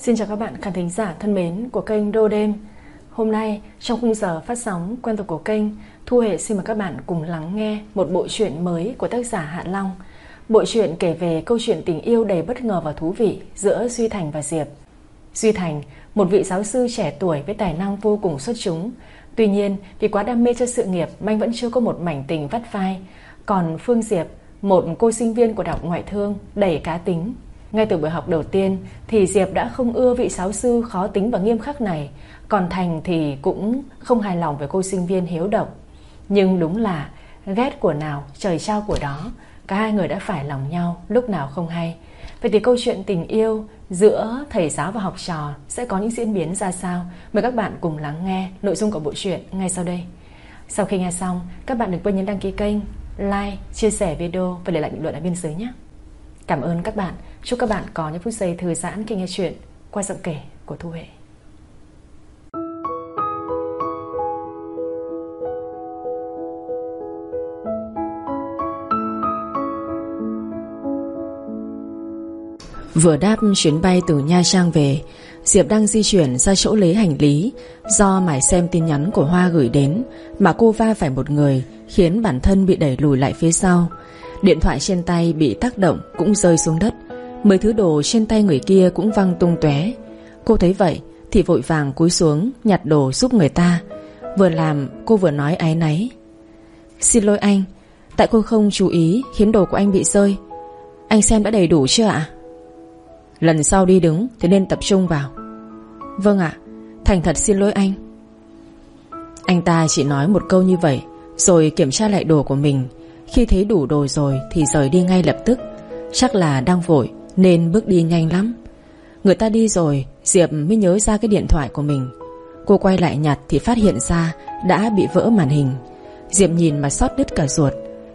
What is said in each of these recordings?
Xin chào các bạn khán thính giả thân mến của kênh Đô Đêm. Hôm nay trong khung giờ phát sóng quen thuộc của kênh Thu Hệ xin mời các bạn cùng lắng nghe một bộ truyện mới của tác giả Hạ Long. Bộ truyện kể về câu chuyện tình yêu đầy bất ngờ và thú vị giữa Duy Thành và Diệp. Duy Thành, một vị giáo sư trẻ tuổi với tài năng vô cùng xuất chúng. Tuy nhiên vì quá đam mê cho sự nghiệp Anh vẫn chưa có một mảnh tình vắt vai. Còn Phương Diệp, một cô sinh viên của Đại Ngoại Thương đầy cá tính ngay từ buổi học đầu tiên thì Diệp đã không ưa vị giáo sư khó tính và nghiêm khắc này, còn Thành thì cũng không hài lòng với cô sinh viên hiếu động. Nhưng đúng là ghét của nào trời trao của đó, cả hai người đã phải lòng nhau lúc nào không hay. Vậy thì câu chuyện tình yêu giữa thầy giáo và học trò sẽ có những diễn biến ra sao? Mời các bạn cùng lắng nghe nội dung của bộ truyện ngay sau đây. Sau khi nghe xong, các bạn đừng quên nhấn đăng ký kênh, like, chia sẻ video và để lại bình luận ở bên dưới nhé. Cảm ơn các bạn. Chúc các bạn có những phút giây thư giãn khi nghe chuyện qua giọng kể của Thu Huệ. Vừa đáp chuyến bay từ Nha Trang về, Diệp đang di chuyển ra chỗ lấy hành lý Do mải xem tin nhắn của Hoa gửi đến Mà cô va phải một người Khiến bản thân bị đẩy lùi lại phía sau Điện thoại trên tay bị tác động Cũng rơi xuống đất Mấy thứ đồ trên tay người kia cũng văng tung tóe. Cô thấy vậy Thì vội vàng cúi xuống Nhặt đồ giúp người ta. Vừa làm, cô vừa nói áy náy. Xin lỗi anh, Tại cô không chú ý khiến đồ của anh bị rơi. Anh xem đã đầy đủ chưa ạ? Lần sau đi đứng Thì nên tập trung vào. Vâng ạ, Thành thật xin lỗi anh. Anh ta chỉ nói một câu như vậy, Rồi kiểm tra lại đồ của mình. Khi thấy đủ đồ rồi Thì rời đi ngay lập tức. Chắc là đang vội nên bước đi nhanh lắm. Người ta đi rồi, Diệp mới nhớ ra cái điện thoại của mình. Cô quay lại nhặt thì phát hiện ra Đã bị vỡ màn hình. Diệp nhìn mà sót đứt cả ruột,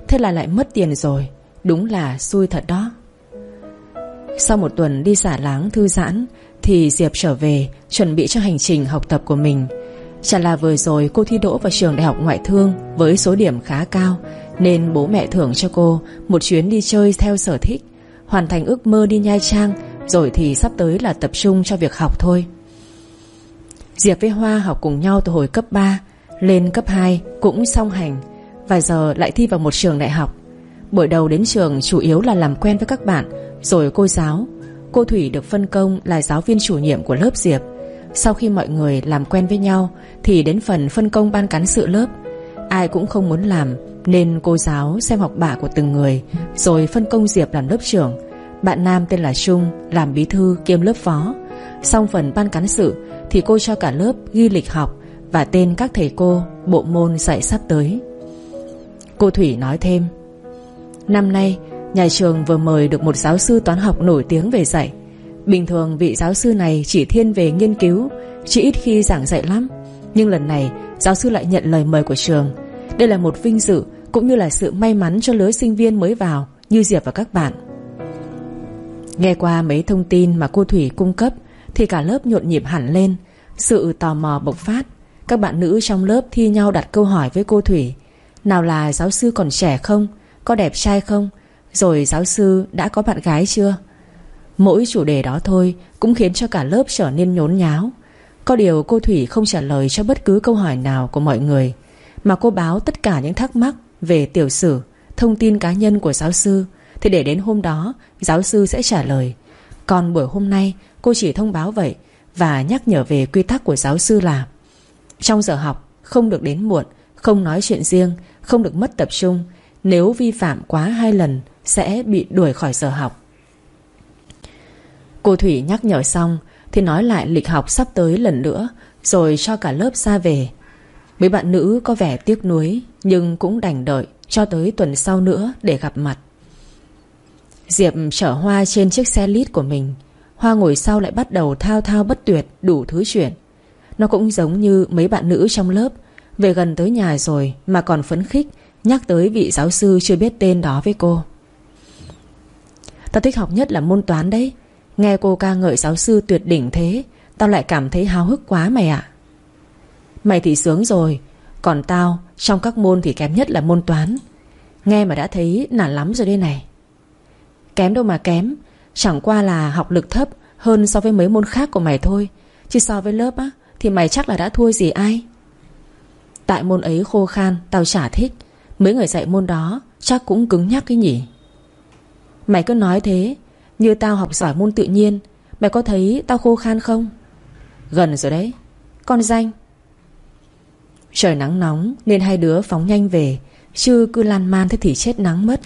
Thế là lại mất tiền rồi. Đúng là xui thật đó. Sau một tuần đi xả láng thư giãn Thì Diệp trở về, Chuẩn bị cho hành trình học tập của mình. Chả là vừa rồi cô thi đỗ vào trường đại học ngoại thương Với số điểm khá cao, Nên bố mẹ thưởng cho cô Một chuyến đi chơi theo sở thích. Hoàn thành ước mơ đi Nha Trang, Rồi thì sắp tới là tập trung cho việc học thôi. Diệp với Hoa học cùng nhau từ hồi cấp 3 Lên cấp 2 cũng song hành vài giờ lại thi vào một trường đại học. Buổi đầu đến trường chủ yếu là làm quen với các bạn, Rồi cô giáo. Cô Thủy được phân công là giáo viên chủ nhiệm của lớp Diệp. Sau khi mọi người làm quen với nhau, Thì đến phần phân công ban cán sự lớp Ai cũng không muốn làm, Nên cô giáo xem học bạ của từng người, Rồi phân công Diệp làm lớp trưởng. Bạn nam tên là Trung, Làm bí thư kiêm lớp phó. Xong phần ban cán sự, Thì cô cho cả lớp ghi lịch học Và tên các thầy cô, bộ môn dạy sắp tới. Cô Thủy nói thêm, Năm nay, Nhà trường vừa mời được một giáo sư toán học nổi tiếng về dạy. Bình thường vị giáo sư này chỉ thiên về nghiên cứu, Chỉ ít khi giảng dạy lắm. Nhưng lần này, giáo sư lại nhận lời mời của trường. Đây là một vinh dự Cũng như là sự may mắn cho lứa sinh viên mới vào, Như Diệp và các bạn. Nghe qua mấy thông tin mà cô Thủy cung cấp, Thì cả lớp nhộn nhịp hẳn lên, Sự tò mò bộc phát. Các bạn nữ trong lớp thi nhau đặt câu hỏi với cô Thủy, Nào là giáo sư còn trẻ không? Có đẹp trai không? Rồi giáo sư đã có bạn gái chưa? Mỗi chủ đề đó thôi Cũng khiến cho cả lớp trở nên nhốn nháo. Có điều cô Thủy không trả lời cho bất cứ câu hỏi nào của mọi người. Mà cô báo tất cả những thắc mắc Về tiểu sử, Thông tin cá nhân của giáo sư. Thì để đến hôm đó, Giáo sư sẽ trả lời. Còn buổi hôm nay, cô chỉ thông báo vậy Và nhắc nhở về quy tắc của giáo sư là Trong giờ học, Không được đến muộn, Không nói chuyện riêng, Không được mất tập trung. Nếu vi phạm quá hai lần, Sẽ bị đuổi khỏi giờ học. Cô Thủy nhắc nhở xong Thì nói lại lịch học sắp tới lần nữa, Rồi cho cả lớp ra về. Mấy bạn nữ có vẻ tiếc nuối, Nhưng cũng đành đợi Cho tới tuần sau nữa để gặp mặt. Diệp chở Hoa trên chiếc xe lít của mình. Hoa ngồi sau lại bắt đầu thao thao bất tuyệt Đủ thứ chuyện. Nó cũng giống như mấy bạn nữ trong lớp, Về gần tới nhà rồi Mà còn phấn khích, Nhắc tới vị giáo sư chưa biết tên đó với cô. Tao thích học nhất là môn toán đấy. Nghe cô ca ngợi giáo sư tuyệt đỉnh thế, Tao lại cảm thấy háo hức quá mày ạ. Mày thì sướng rồi, Còn tao, trong các môn thì kém nhất là môn toán. Nghe mà đã thấy nản lắm rồi đây này. Kém đâu mà kém, Chẳng qua là học lực thấp Hơn so với mấy môn khác của mày thôi, Chứ so với lớp á, Thì mày chắc là đã thua gì ai. Tại môn ấy khô khan, Tao chả thích, Mấy người dạy môn đó Chắc cũng cứng nhắc cái nhỉ. Mày cứ nói thế, Như tao học giỏi môn tự nhiên, Mày có thấy tao khô khan không? Gần rồi đấy, Con danh. Trời nắng nóng, Nên hai đứa phóng nhanh về. Chứ cứ lan man thế thì chết nắng mất.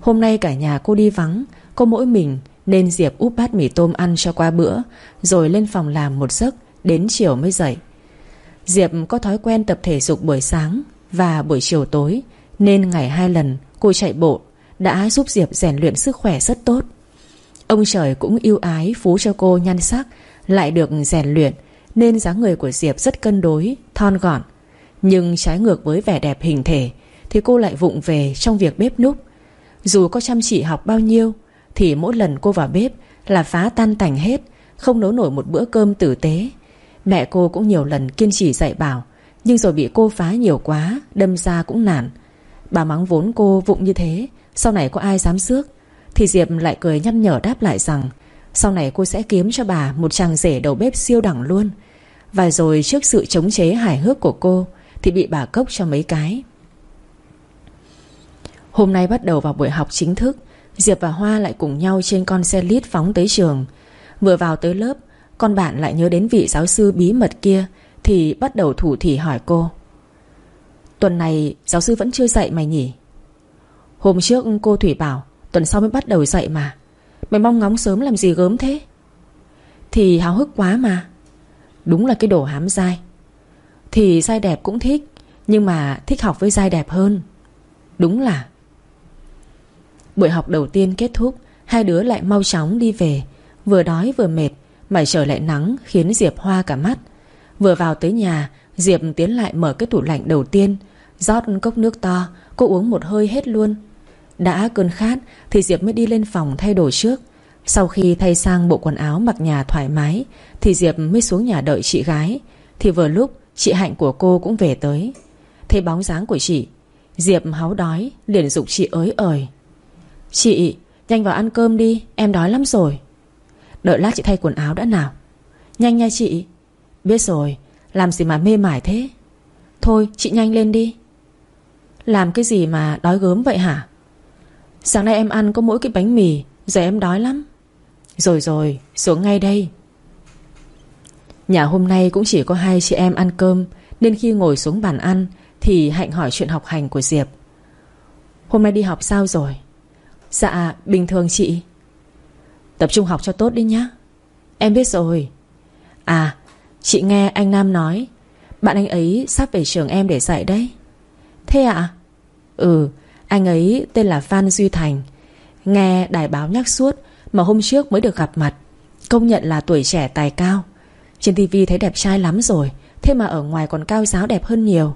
Hôm nay cả nhà cô đi vắng cô mỗi mình, Nên Diệp úp bát mì tôm ăn cho qua bữa, Rồi lên phòng làm một giấc, Đến chiều mới dậy. Diệp có thói quen tập thể dục buổi sáng Và buổi chiều tối, Nên ngày hai lần cô chạy bộ Đã giúp Diệp rèn luyện sức khỏe rất tốt. Ông trời cũng yêu ái Phú cho cô nhan sắc, Lại được rèn luyện, Nên dáng người của Diệp rất cân đối, Thon gọn. Nhưng trái ngược với vẻ đẹp hình thể, Thì cô lại vụng về trong việc bếp núc. Dù có chăm chỉ học bao nhiêu, Thì mỗi lần cô vào bếp Là phá tan tành hết, Không nấu nổi một bữa cơm tử tế. Mẹ cô cũng nhiều lần kiên trì dạy bảo, Nhưng rồi bị cô phá nhiều quá, Đâm ra cũng nản. Bà mắng vốn cô vụng như thế, Sau này có ai dám xước? Thì Diệp lại cười nhăn nhở đáp lại rằng, Sau này cô sẽ kiếm cho bà Một chàng rể đầu bếp siêu đẳng luôn. Và rồi trước sự chống chế hài hước của cô thì bị bà cốc cho mấy cái. Hôm nay bắt đầu vào buổi học chính thức, Diệp và Hoa lại cùng nhau trên con xe lít phóng tới trường. Vừa vào tới lớp, Con bạn lại nhớ đến vị giáo sư bí mật kia, Thì bắt đầu thủ thỉ hỏi cô. Tuần này giáo sư vẫn chưa dạy mày nhỉ? Hôm trước cô Thủy bảo, Tuần sau mới bắt đầu dạy mà. Mày mong ngóng sớm làm gì gớm thế? Thì háo hức quá mà. Đúng là cái đồ hám dai. Thì dai đẹp cũng thích, Nhưng mà thích học với dai đẹp hơn. Đúng là. Buổi học đầu tiên kết thúc, Hai đứa lại mau chóng đi về. Vừa đói vừa mệt Mà trời lại nắng, khiến Diệp hoa cả mắt. Vừa vào tới nhà, Diệp tiến lại mở cái tủ lạnh đầu tiên, rót cốc nước to, Cô uống một hơi hết luôn. Đã cơn khát thì Diệp mới đi lên phòng thay đồ trước. Sau khi thay sang bộ quần áo mặc nhà thoải mái, Thì Diệp mới xuống nhà đợi chị gái. Thì vừa lúc chị Hạnh của cô cũng về tới. Thấy bóng dáng của chị, Diệp háu đói, liền dục chị ới ời. Chị, nhanh vào ăn cơm đi, Em đói lắm rồi. Đợi lát chị thay quần áo đã nào. Nhanh nha chị. Biết rồi, Làm gì mà mê mải thế? Thôi, chị nhanh lên đi. Làm cái gì mà đói gớm vậy hả? Sáng nay em ăn có mỗi cái bánh mì, Giờ em đói lắm. Rồi rồi, xuống ngay đây. Nhà hôm nay cũng chỉ có hai chị em ăn cơm, Nên khi ngồi xuống bàn ăn Thì Hạnh hỏi chuyện học hành của Diệp. Hôm nay đi học sao rồi? Dạ bình thường chị. Tập trung học cho tốt đi nhá. Em biết rồi. À chị nghe anh Nam nói, Bạn anh ấy sắp về trường em để dạy đấy. Thế ạ? Ừ Anh ấy tên là Phan Duy Thành. Nghe đài báo nhắc suốt Mà hôm trước mới được gặp mặt, Công nhận là tuổi trẻ tài cao. Trên tivi thấy đẹp trai lắm rồi, Thế mà ở ngoài còn cao giáo đẹp hơn nhiều.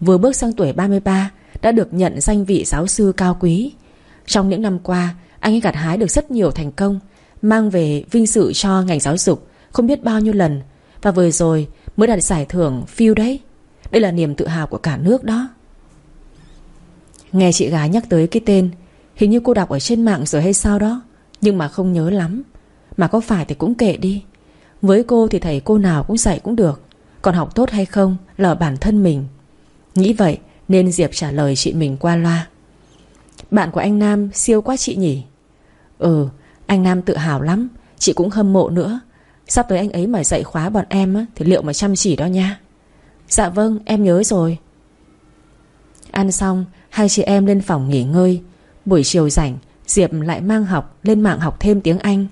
Vừa bước sang tuổi 33 Đã được nhận danh vị giáo sư cao quý. Trong những năm qua, Anh ấy gặt hái được rất nhiều thành công, Mang về vinh dự cho ngành giáo dục Không biết bao nhiêu lần. Và vừa rồi mới đạt giải thưởng phiêu đấy. Đây là niềm tự hào của cả nước đó. Nghe chị gái nhắc tới cái tên, Hình như cô đọc ở trên mạng rồi hay sao đó, Nhưng mà không nhớ lắm. Mà có phải thì cũng kệ đi. Với cô thì thầy cô nào cũng dạy cũng được. Còn học tốt hay không là bản thân mình. Nghĩ vậy Nên Diệp trả lời chị mình qua loa. Bạn của anh Nam siêu quá chị nhỉ? Ừ Anh Nam tự hào lắm. Chị cũng hâm mộ nữa. Sắp tới anh ấy mà dạy khóa bọn em Thì liệu mà chăm chỉ đó nha. Dạ vâng em nhớ rồi. Ăn xong, Hai chị em lên phòng nghỉ ngơi. Buổi chiều rảnh, Diệp lại mang học, lên mạng học thêm tiếng Anh.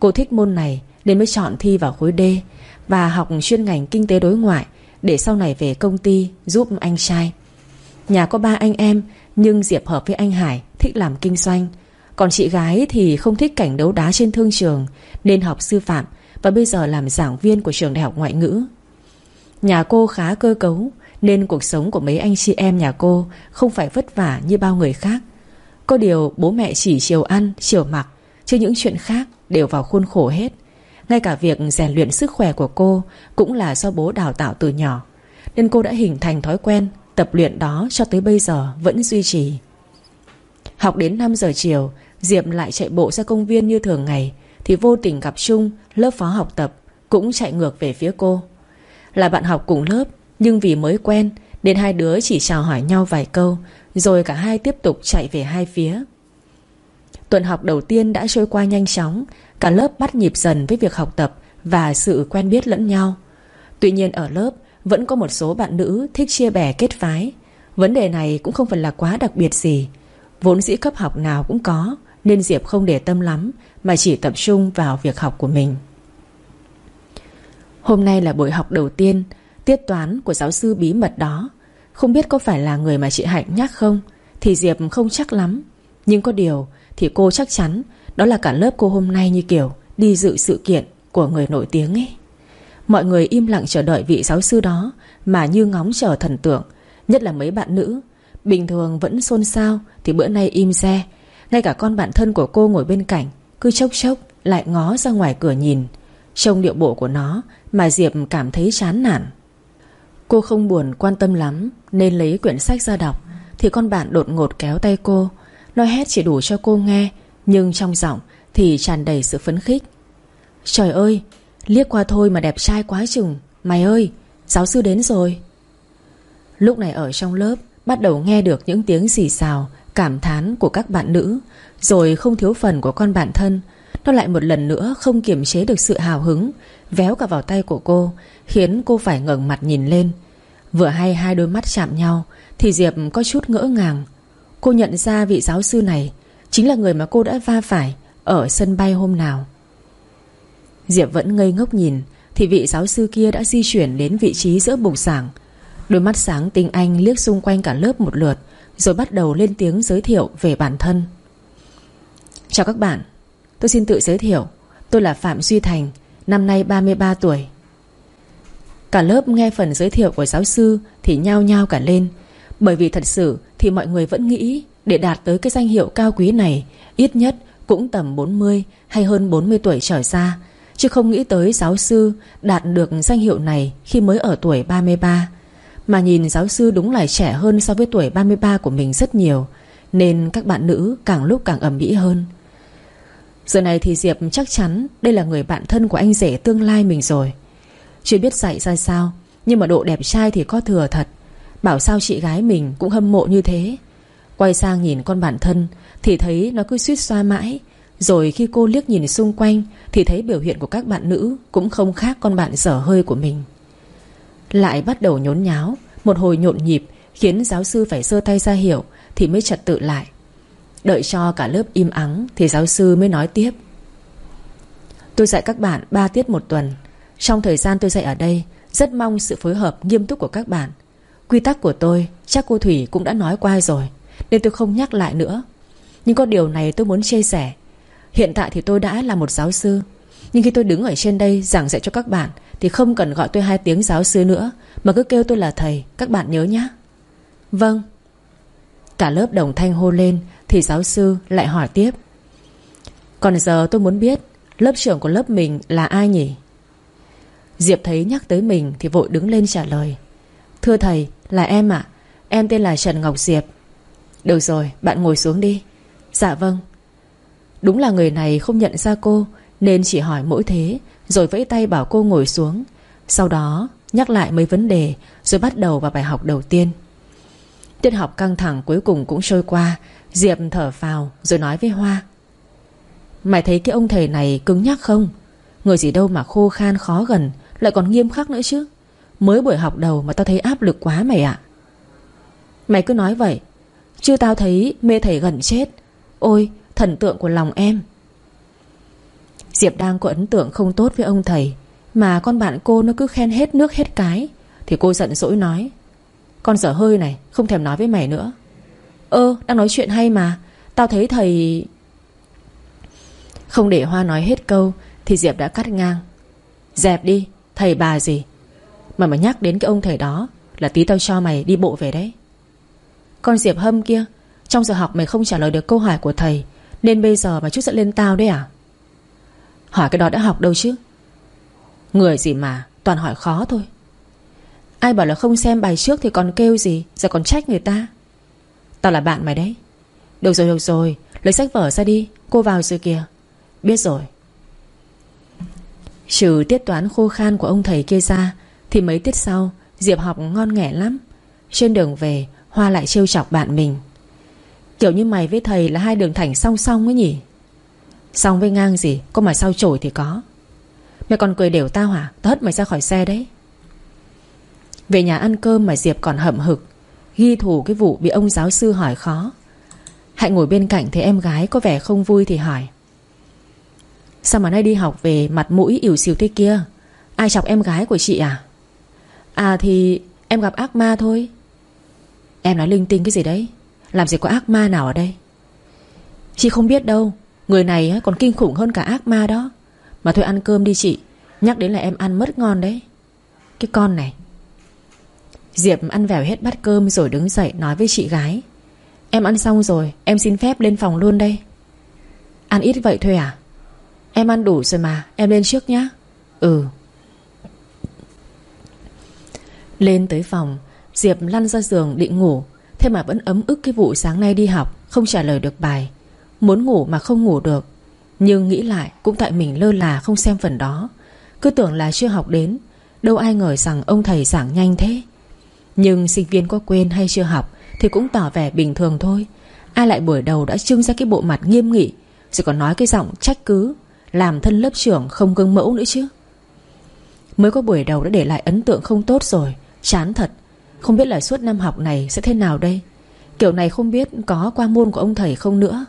Cô thích môn này nên mới chọn thi vào khối D Và học chuyên ngành kinh tế đối ngoại Để sau này về công ty giúp anh trai. Nhà có ba anh em, Nhưng Diệp hợp với anh Hải Thích làm kinh doanh. Còn chị gái thì không thích cảnh đấu đá trên thương trường, Nên học sư phạm Và bây giờ làm giảng viên của trường đại học ngoại ngữ. Nhà cô khá cơ cấu, nên cuộc sống của mấy anh chị em nhà cô Không phải vất vả như bao người khác. Có điều bố mẹ chỉ chiều ăn, Chiều mặc, Chứ những chuyện khác đều vào khuôn khổ hết. Ngay cả việc rèn luyện sức khỏe của cô Cũng là do bố đào tạo từ nhỏ, Nên cô đã hình thành thói quen Tập luyện đó cho tới bây giờ vẫn duy trì. Học đến 5 giờ chiều, Diệp lại chạy bộ ra công viên như thường ngày, Thì vô tình gặp Trung, Lớp phó học tập, Cũng chạy ngược về phía cô. Là bạn học cùng lớp, Nhưng vì mới quen, Nên hai đứa chỉ chào hỏi nhau vài câu, Rồi cả hai tiếp tục chạy về hai phía. Tuần học đầu tiên đã trôi qua nhanh chóng Cả lớp bắt nhịp dần với việc học tập Và sự quen biết lẫn nhau. Tuy nhiên ở lớp, Vẫn có một số bạn nữ thích chia bè kết phái. Vấn đề này cũng không phải là quá đặc biệt gì. Vốn dĩ cấp học nào cũng có, Nên Diệp không để tâm lắm, Mà chỉ tập trung vào việc học của mình. Hôm nay là buổi học đầu tiên, Tiết toán của giáo sư bí mật đó. Không biết có phải là người mà chị Hạnh nhắc không? Thì Diệp không chắc lắm. Nhưng có điều, Thì cô chắc chắn đó là cả lớp cô hôm nay như kiểu Đi dự sự kiện của người nổi tiếng ấy Mọi người im lặng chờ đợi vị giáo sư đó Mà như ngóng chờ thần tượng, Nhất là mấy bạn nữ Bình thường vẫn xôn xao Thì bữa nay im re. Ngay cả con bạn thân của cô ngồi bên cạnh Cứ chốc chốc lại ngó ra ngoài cửa nhìn, Trông điệu bộ của nó Mà Diệp cảm thấy chán nản Cô không buồn quan tâm lắm, Nên lấy quyển sách ra đọc, Thì con bạn đột ngột kéo tay cô, Nói hét chỉ đủ cho cô nghe nhưng trong giọng thì tràn đầy sự phấn khích. Trời ơi, Liếc qua thôi mà đẹp trai quá chừng. Mày ơi, Giáo sư đến rồi. Lúc này ở trong lớp, Bắt đầu nghe được những tiếng xì xào, Cảm thán của các bạn nữ. Rồi không thiếu phần của con bạn thân. Nó lại một lần nữa không kiềm chế được sự hào hứng, Véo cả vào tay của cô, Khiến cô phải ngẩng mặt nhìn lên. Vừa hay hai đôi mắt chạm nhau, Thì Diệp có chút ngỡ ngàng. Cô nhận ra vị giáo sư này Chính là người mà cô đã va phải Ở sân bay hôm nào. Diệp vẫn ngây ngốc nhìn, Thì vị giáo sư kia đã di chuyển đến vị trí giữa bục giảng Đôi mắt sáng tinh anh liếc xung quanh cả lớp một lượt, Rồi bắt đầu lên tiếng giới thiệu về bản thân. Chào các bạn, Tôi xin tự giới thiệu, Tôi là Phạm Duy Thành, Năm nay 33 tuổi. Cả lớp nghe phần giới thiệu của giáo sư Thì nhao nhao cả lên, Bởi vì thật sự thì mọi người vẫn nghĩ để đạt tới cái danh hiệu cao quý này, Ít nhất cũng tầm 40 hay hơn 40 tuổi trở ra. Chứ không nghĩ tới giáo sư đạt được danh hiệu này khi mới ở tuổi 33 Mà nhìn giáo sư đúng là trẻ hơn so với tuổi 33 của mình rất nhiều, Nên các bạn nữ càng lúc càng ẩm mỹ hơn. Giờ này thì Diệp chắc chắn đây là người bạn thân của anh rể tương lai mình rồi. Chưa biết dạy ra sao, Nhưng mà độ đẹp trai thì có thừa thật. Bảo sao chị gái mình cũng hâm mộ như thế. Quay sang nhìn con bản thân, Thì thấy nó cứ suýt xoa mãi. Rồi khi cô liếc nhìn xung quanh, Thì thấy biểu hiện của các bạn nữ Cũng không khác con bạn dở hơi của mình. Lại bắt đầu nhốn nháo, Một hồi nhộn nhịp, Khiến giáo sư phải sơ tay ra hiểu Thì mới trật tự lại. Đợi cho cả lớp im ắng, Thì giáo sư mới nói tiếp. Tôi dạy các bạn 3 tiết một tuần. Trong thời gian tôi dạy ở đây, Rất mong sự phối hợp nghiêm túc của các bạn. Quy tắc của tôi, Chắc cô Thủy cũng đã nói qua rồi. Nên tôi không nhắc lại nữa. Nhưng có điều này tôi muốn chia sẻ. Hiện tại thì tôi đã là một giáo sư, Nhưng khi tôi đứng ở trên đây giảng dạy cho các bạn Thì không cần gọi tôi hai tiếng giáo sư nữa, Mà cứ kêu tôi là thầy, Các bạn nhớ nhé. Vâng. Cả lớp đồng thanh hô lên Thì giáo sư lại hỏi tiếp. Còn giờ tôi muốn biết Lớp trưởng của lớp mình là ai nhỉ? Diệp thấy nhắc tới mình Thì vội đứng lên trả lời. Thưa thầy, là em ạ. Em tên là Trần Ngọc Diệp. Được rồi, bạn ngồi xuống đi. Dạ vâng. Đúng là người này không nhận ra cô, Nên chỉ hỏi mỗi thế, Rồi vẫy tay bảo cô ngồi xuống. Sau đó, nhắc lại mấy vấn đề, Rồi bắt đầu vào bài học đầu tiên. Tiết học căng thẳng cuối cùng cũng trôi qua, Diệp thở phào, rồi nói với Hoa. Mày thấy cái ông thầy này cứng nhắc không? Người gì đâu mà khô khan khó gần, Lại còn nghiêm khắc nữa chứ. Mới buổi học đầu mà tao thấy áp lực quá mày ạ. Mày cứ nói vậy Chứ tao thấy mê thầy gần chết. Ôi, Thần tượng của lòng em. Diệp đang có ấn tượng không tốt với ông thầy, Mà con bạn cô nó cứ khen hết nước hết cái, Thì cô giận dỗi nói, Con dở hơi này, Không thèm nói với mày nữa. Ơ, đang nói chuyện hay mà, Tao thấy thầy Không để Hoa nói hết câu, Thì Diệp đã cắt ngang. Dẹp đi, Thầy bà gì? Mà mà nhắc đến cái ông thầy đó, Là tí tao cho mày đi bộ về đấy. Con Diệp hâm kia, Trong giờ học mày không trả lời được câu hỏi của thầy, nên bây giờ mà chút giận lên tao đấy à? Hỏi cái đó đã học đâu chứ? Người gì mà, Toàn hỏi khó thôi. Ai bảo là không xem bài trước thì còn kêu gì, Giờ còn trách người ta. Tao là bạn mày đấy. Được rồi được rồi, Lấy sách vở ra đi, Cô vào rồi kìa. Biết rồi. Trừ tiết toán khô khan của ông thầy kia ra, Thì mấy tiết sau, Diệp học ngon nghẻ lắm. Trên đường về Hoa lại trêu chọc bạn mình. Kiểu như mày với thầy là hai đường thành song song ấy nhỉ? Song với ngang gì, Có mà sao chổi thì có. Mày còn cười đều tao hả? Tao hất mày ra khỏi xe đấy. Về nhà ăn cơm mà Diệp còn hậm hực, Ghi thủ cái vụ bị ông giáo sư hỏi khó. Hạnh ngồi bên cạnh thấy em gái có vẻ không vui thì hỏi. Sao mà nay đi học về mặt mũi ỉu xìu thế kia? Ai chọc em gái của chị à? À thì em gặp ác ma thôi. Em nói linh tinh cái gì đấy? Làm gì có ác ma nào ở đây? Chị không biết đâu. Người này còn kinh khủng hơn cả ác ma đó. Mà thôi ăn cơm đi chị. Nhắc đến là em ăn mất ngon đấy. Cái con này. Diệp ăn vèo hết bát cơm rồi đứng dậy nói với chị gái. Em ăn xong rồi, Em xin phép lên phòng luôn đây. Ăn ít vậy thôi à? Em ăn đủ rồi mà, Em lên trước nhá. Ừ. Lên tới phòng Diệp lăn ra giường định ngủ, Thế mà vẫn ấm ức cái vụ sáng nay đi học, Không trả lời được bài. Muốn ngủ mà không ngủ được. Nhưng nghĩ lại, cũng tại mình lơ là không xem phần đó. Cứ tưởng là chưa học đến, Đâu ai ngờ rằng ông thầy giảng nhanh thế. Nhưng sinh viên có quên hay chưa học Thì cũng tỏ vẻ bình thường thôi. Ai lại buổi đầu đã trưng ra cái bộ mặt nghiêm nghị, Rồi còn nói cái giọng trách cứ, Làm thân lớp trưởng không gương mẫu nữa chứ. Mới có buổi đầu đã để lại ấn tượng không tốt rồi, Chán thật. Không biết là suốt năm học này sẽ thế nào đây? Kiểu này không biết có qua môn của ông thầy không nữa.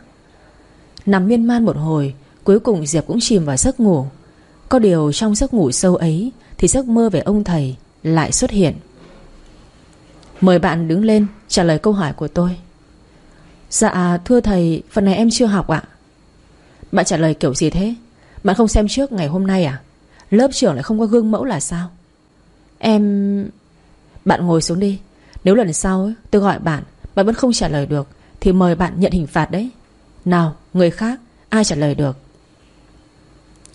Nằm miên man một hồi, Cuối cùng Diệp cũng chìm vào giấc ngủ. Có điều trong giấc ngủ sâu ấy Thì giấc mơ về ông thầy lại xuất hiện. Mời bạn đứng lên, trả lời câu hỏi của tôi. Dạ thưa thầy, Phần này em chưa học ạ. Bạn trả lời kiểu gì thế? Bạn không xem trước ngày hôm nay à? Lớp trưởng lại không có gương mẫu là sao? Em bạn ngồi xuống đi. Nếu lần sau tôi gọi bạn Bạn vẫn không trả lời được Thì mời bạn nhận hình phạt đấy. Nào người khác Ai trả lời được?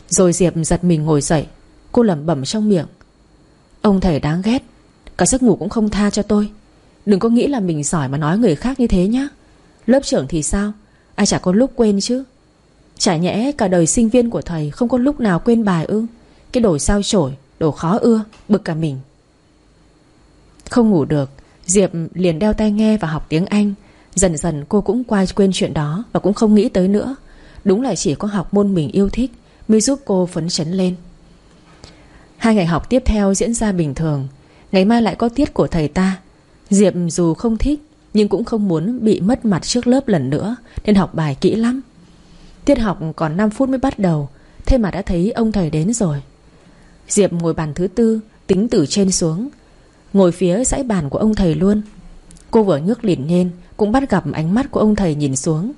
Rồi Diệp giật mình ngồi dậy Cô lẩm bẩm trong miệng. Ông thầy đáng ghét Cả giấc ngủ cũng không tha cho tôi. Đừng có nghĩ là mình giỏi mà nói người khác như thế nhá. Lớp trưởng thì sao? Ai chả có lúc quên chứ. Chả nhẽ cả đời sinh viên của thầy Không có lúc nào quên bài ư? Cái đồ sao chổi, đồ khó ưa Bực cả mình. Không ngủ được, Diệp liền đeo tai nghe và học tiếng Anh. Dần dần cô cũng qua quên chuyện đó Và cũng không nghĩ tới nữa. Đúng là chỉ có học môn mình yêu thích Mới giúp cô phấn chấn lên. Hai ngày học tiếp theo diễn ra bình thường. Ngày mai lại có tiết của thầy ta. Diệp dù không thích, Nhưng cũng không muốn bị mất mặt trước lớp lần nữa, Nên học bài kỹ lắm. Tiết học còn 5 phút mới bắt đầu, Thế mà đã thấy ông thầy đến rồi. Diệp ngồi bàn thứ tư, Tính từ trên xuống. Ngồi phía dãy bàn của ông thầy luôn. Cô vừa nhước lìn lên, Cũng bắt gặp ánh mắt của ông thầy nhìn xuống.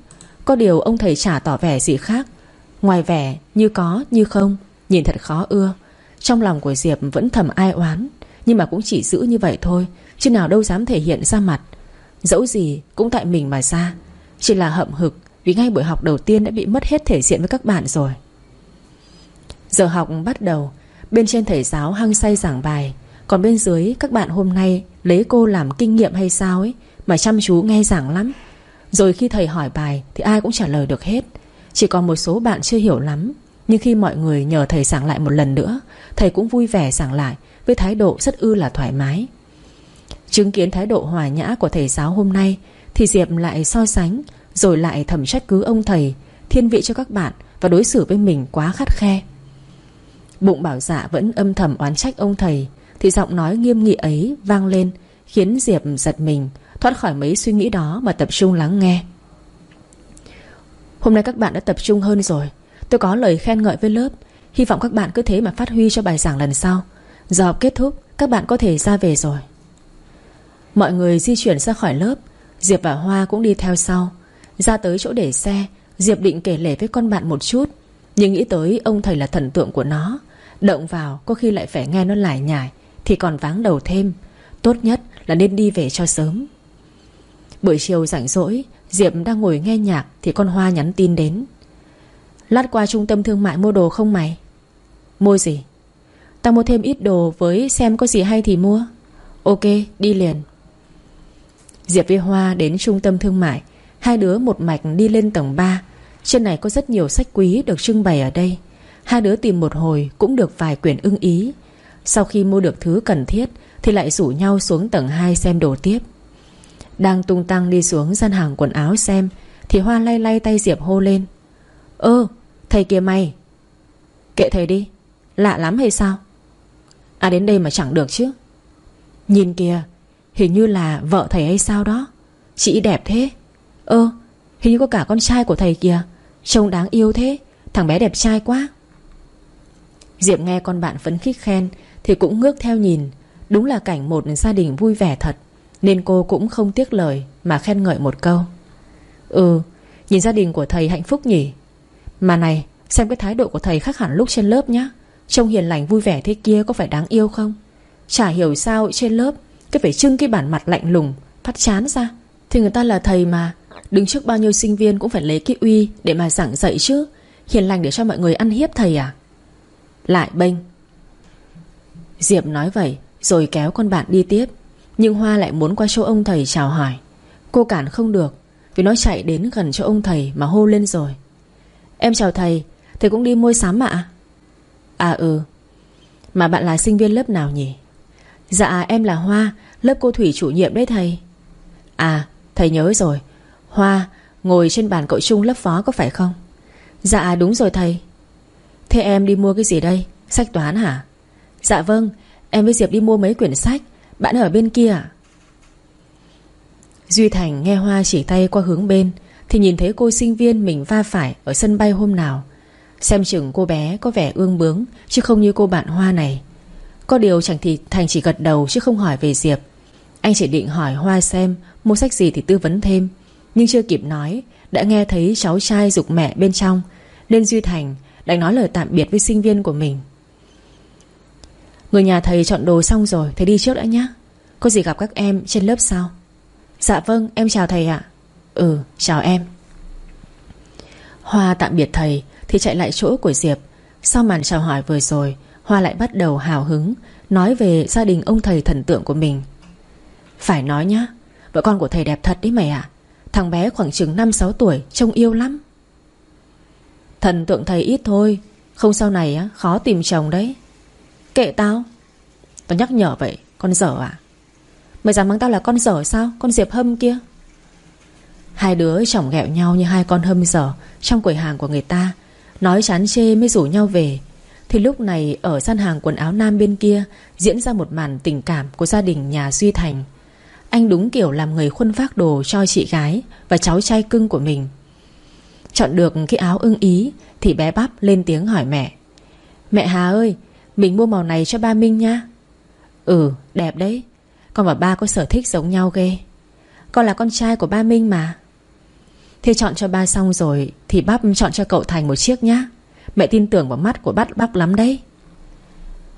Có điều ông thầy chả tỏ vẻ gì khác. Ngoài vẻ như có như không, Nhìn thật khó ưa. Trong lòng của Diệp vẫn thầm ai oán, Nhưng mà cũng chỉ giữ như vậy thôi, Chứ nào đâu dám thể hiện ra mặt. Dẫu gì cũng tại mình mà ra, Chỉ là hậm hực Vì ngay buổi học đầu tiên đã bị mất hết thể diện với các bạn rồi. Giờ học bắt đầu, Bên trên thầy giáo hăng say giảng bài còn bên dưới, các bạn hôm nay Lấy cô làm kinh nghiệm hay sao ấy, Mà chăm chú nghe giảng lắm. Rồi khi thầy hỏi bài thì ai cũng trả lời được hết. Chỉ còn một số bạn chưa hiểu lắm, Nhưng khi mọi người nhờ thầy giảng lại một lần nữa, Thầy cũng vui vẻ giảng lại Với thái độ rất ư là thoải mái. Chứng kiến thái độ hòa nhã của thầy giáo hôm nay, Thì Diệp lại so sánh, Rồi lại thẩm trách cứ ông thầy, Thiên vị cho các bạn Và đối xử với mình quá khắt khe. Bụng bảo dạ vẫn âm thầm oán trách ông thầy thì giọng nói nghiêm nghị ấy vang lên, Khiến Diệp giật mình, Thoát khỏi mấy suy nghĩ đó mà tập trung lắng nghe. Hôm nay các bạn đã tập trung hơn rồi, Tôi có lời khen ngợi với lớp, Hy vọng các bạn cứ thế mà phát huy cho bài giảng lần sau. Giờ học kết thúc, Các bạn có thể ra về rồi. Mọi người di chuyển ra khỏi lớp, Diệp và Hoa cũng đi theo sau. Ra tới chỗ để xe, Diệp định kể lể với con bạn một chút, Nhưng nghĩ tới ông thầy là thần tượng của nó, Động vào có khi lại phải nghe nó lải nhải. Thì còn váng đầu thêm. Tốt nhất là nên đi về cho sớm. Buổi chiều rảnh rỗi, Diệp đang ngồi nghe nhạc Thì con Hoa nhắn tin đến. Lát qua trung tâm thương mại mua đồ không mày? Mua gì? Tao mua thêm ít đồ với xem có gì hay thì mua. Ok, đi liền. Diệp với Hoa đến trung tâm thương mại. Hai đứa một mạch đi lên tầng 3 Trên này có rất nhiều sách quý được trưng bày ở đây. Hai đứa tìm một hồi Cũng được vài quyển ưng ý. Sau khi mua được thứ cần thiết, Thì lại rủ nhau xuống tầng 2 xem đồ tiếp. Đang tung tăng đi xuống gian hàng quần áo xem, Thì Hoa lay lay tay Diệp hô lên. Ơ, thầy kia mày. Kệ thầy đi, Lạ lắm hay sao? À đến đây mà chẳng được chứ. Nhìn kìa, Hình như là vợ thầy hay sao đó. Chị đẹp thế. Ơ, hình như có cả con trai của thầy kìa. Trông đáng yêu thế, Thằng bé đẹp trai quá. Diệp nghe con bạn phấn khích khen thì cũng ngước theo nhìn. Đúng là cảnh một gia đình vui vẻ thật, Nên cô cũng không tiếc lời Mà khen ngợi một câu. Ừ Nhìn gia đình của thầy hạnh phúc nhỉ? Mà này, Xem cái thái độ của thầy khác hẳn lúc trên lớp nhá. Trông hiền lành vui vẻ thế kia có phải đáng yêu không? Chả hiểu sao trên lớp Cái phải trưng cái bản mặt lạnh lùng, Phát chán ra. Thì người ta là thầy mà, Đứng trước bao nhiêu sinh viên cũng phải lấy cái uy Để mà giảng dạy chứ. Hiền lành để cho mọi người ăn hiếp thầy à? Lại bênh Diệp nói vậy, Rồi kéo con bạn đi tiếp. Nhưng Hoa lại muốn qua chỗ ông thầy chào hỏi. Cô cản không được, Vì nó chạy đến gần chỗ ông thầy mà hô lên rồi. Em chào thầy Thầy cũng đi mua sắm ạ. À ừ Mà bạn là sinh viên lớp nào nhỉ? Dạ em là Hoa, Lớp cô Thủy chủ nhiệm đấy thầy. À thầy nhớ rồi. Hoa, ngồi trên bàn cậu Trung lớp phó có phải không? Dạ đúng rồi thầy. Thế em đi mua cái gì đây? Sách toán hả? Dạ vâng Em với Diệp đi mua mấy quyển sách. Bạn ở bên kia à Duy Thành nghe Hoa chỉ tay qua hướng bên, Thì nhìn thấy cô sinh viên mình va phải Ở sân bay hôm nào. Xem chừng cô bé có vẻ ương bướng, Chứ không như cô bạn Hoa này. Có điều chẳng thì Thành chỉ gật đầu chứ không hỏi về Diệp. Anh chỉ định hỏi Hoa xem Mua sách gì thì tư vấn thêm. Nhưng chưa kịp nói, Đã nghe thấy cháu trai dục mẹ bên trong, Nên Duy Thành đành nói lời tạm biệt với sinh viên của mình. Người nhà thầy chọn đồ xong rồi Thầy đi trước đã nhé Có gì gặp các em trên lớp sau? Dạ vâng em chào thầy ạ. Ừ chào em. Hoa tạm biệt thầy, Thì chạy lại chỗ của Diệp. Sau màn chào hỏi vừa rồi, Hoa lại bắt đầu hào hứng, Nói về gia đình ông thầy thần tượng của mình. Phải nói nhá, Vợ con của thầy đẹp thật đấy mày ạ. Thằng bé khoảng chừng 5-6 tuổi, Trông yêu lắm. Thần tượng thầy ít thôi, Không sau này á, khó tìm chồng đấy. Kệ tao. Tao nhắc nhở vậy, Con dở à? Mày dám mắng tao là con dở sao? Con Diệp Hâm kia. Hai đứa chỏng ghẹo nhau như hai con hâm dở Trong quầy hàng của người ta. Nói chán chê mới rủ nhau về. Thì lúc này ở gian hàng quần áo nam bên kia Diễn ra một màn tình cảm Của gia đình nhà Duy Thành. Anh đúng kiểu làm người khuân phát đồ cho chị gái Và cháu trai cưng của mình. Chọn được cái áo ưng ý Thì bé bắp lên tiếng hỏi mẹ. Mẹ Hà ơi mình mua màu này cho ba Minh nha. Ừ đẹp đấy. Con và ba có sở thích giống nhau ghê. Con là con trai của ba Minh mà. Thế chọn cho ba xong rồi, Thì bắp chọn cho cậu Thành một chiếc nhá. Mẹ tin tưởng vào mắt của bắp bắp lắm đấy.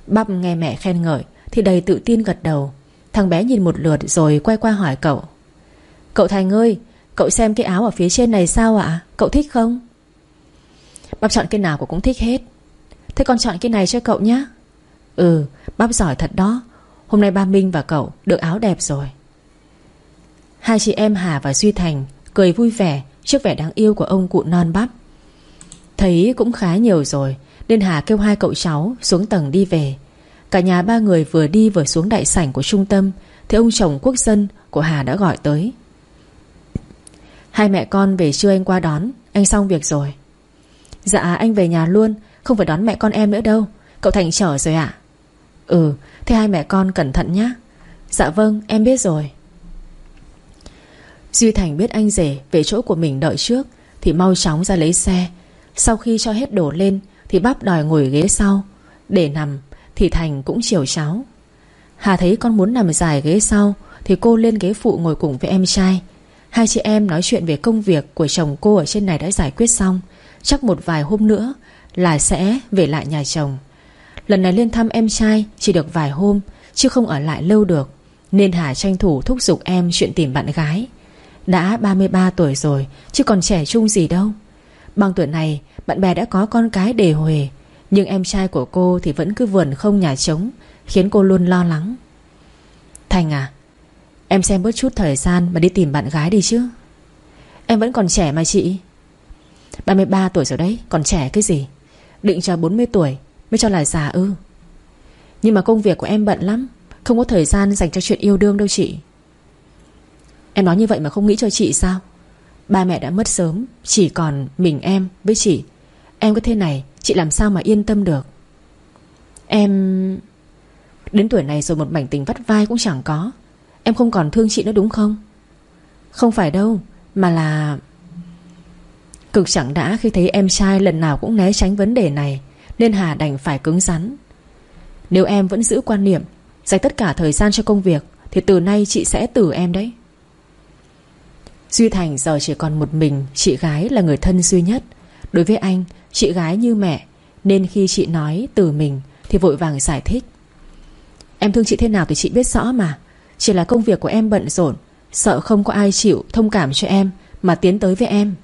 Bắp nghe mẹ khen ngợi, Thì đầy tự tin gật đầu. Thằng bé nhìn một lượt rồi quay qua hỏi cậu. Cậu Thành ơi, Cậu xem cái áo ở phía trên này sao ạ? Cậu thích không? Bắp chọn cái nào cũng thích hết. Thế con chọn cái này cho cậu nhé. Ừ bắp giỏi thật đó. Hôm nay ba Minh và cậu được áo đẹp rồi. Hai chị em Hà và Duy Thành Cười vui vẻ Trước vẻ đáng yêu của ông cụ non bắp. Thấy cũng khá nhiều rồi, Nên Hà kêu hai cậu cháu xuống tầng đi về. Cả nhà ba người vừa đi vừa xuống đại sảnh của trung tâm, Thì ông chồng quốc dân của Hà đã gọi tới. Hai mẹ con về trưa anh qua đón, Anh xong việc rồi. Dạ anh về nhà luôn không phải đón mẹ con em nữa đâu. Cậu Thành trở rồi ạ. Ừ thế hai mẹ con cẩn thận nhé Dạ vâng em biết rồi. Duy Thành biết anh rể Về chỗ của mình đợi trước, Thì mau chóng ra lấy xe. Sau khi cho hết đổ lên, Thì bắp đòi ngồi ghế sau. Để nằm, thì Thành cũng chiều cháu. Hà thấy con muốn nằm dài ghế sau, Thì cô lên ghế phụ ngồi cùng với em trai. Hai chị em nói chuyện về công việc Của chồng cô ở trên này đã giải quyết xong. Chắc một vài hôm nữa là sẽ về lại nhà chồng. Lần này lên thăm em trai Chỉ được vài hôm, Chứ không ở lại lâu được. Nên Hà tranh thủ thúc giục em chuyện tìm bạn gái. Đã 33 tuổi rồi, Chứ còn trẻ trung gì đâu. Bằng tuổi này, bạn bè đã có con cái đề huề, Nhưng em trai của cô thì vẫn cứ vườn không nhà trống, Khiến cô luôn lo lắng. Thành à Em xem bớt chút thời gian mà đi tìm bạn gái đi chứ. Em vẫn còn trẻ mà chị. 33 tuổi rồi đấy, Còn trẻ cái gì? Định chờ 40 tuổi, Mới cho là già ư. Nhưng mà công việc của em bận lắm, Không có thời gian dành cho chuyện yêu đương đâu chị. Em nói như vậy mà không nghĩ cho chị sao? Ba mẹ đã mất sớm, Chỉ còn mình em với chị. Em có thế này, Chị làm sao mà yên tâm được? Em... Đến tuổi này rồi một mảnh tình vắt vai cũng chẳng có. Em không còn thương chị nữa đúng không? Không phải đâu, Mà là Cực chẳng đã khi thấy em trai lần nào cũng né tránh vấn đề này, Nên Hà đành phải cứng rắn. Nếu em vẫn giữ quan niệm, Dành tất cả thời gian cho công việc, Thì từ nay chị sẽ từ em đấy. Duy Thành giờ chỉ còn một mình, Chị gái là người thân duy nhất. Đối với anh, Chị gái như mẹ, Nên khi chị nói từ mình Thì vội vàng giải thích. Em thương chị thế nào thì chị biết rõ mà. Chỉ là công việc của em bận rộn, Sợ không có ai chịu thông cảm cho em Mà tiến tới với em.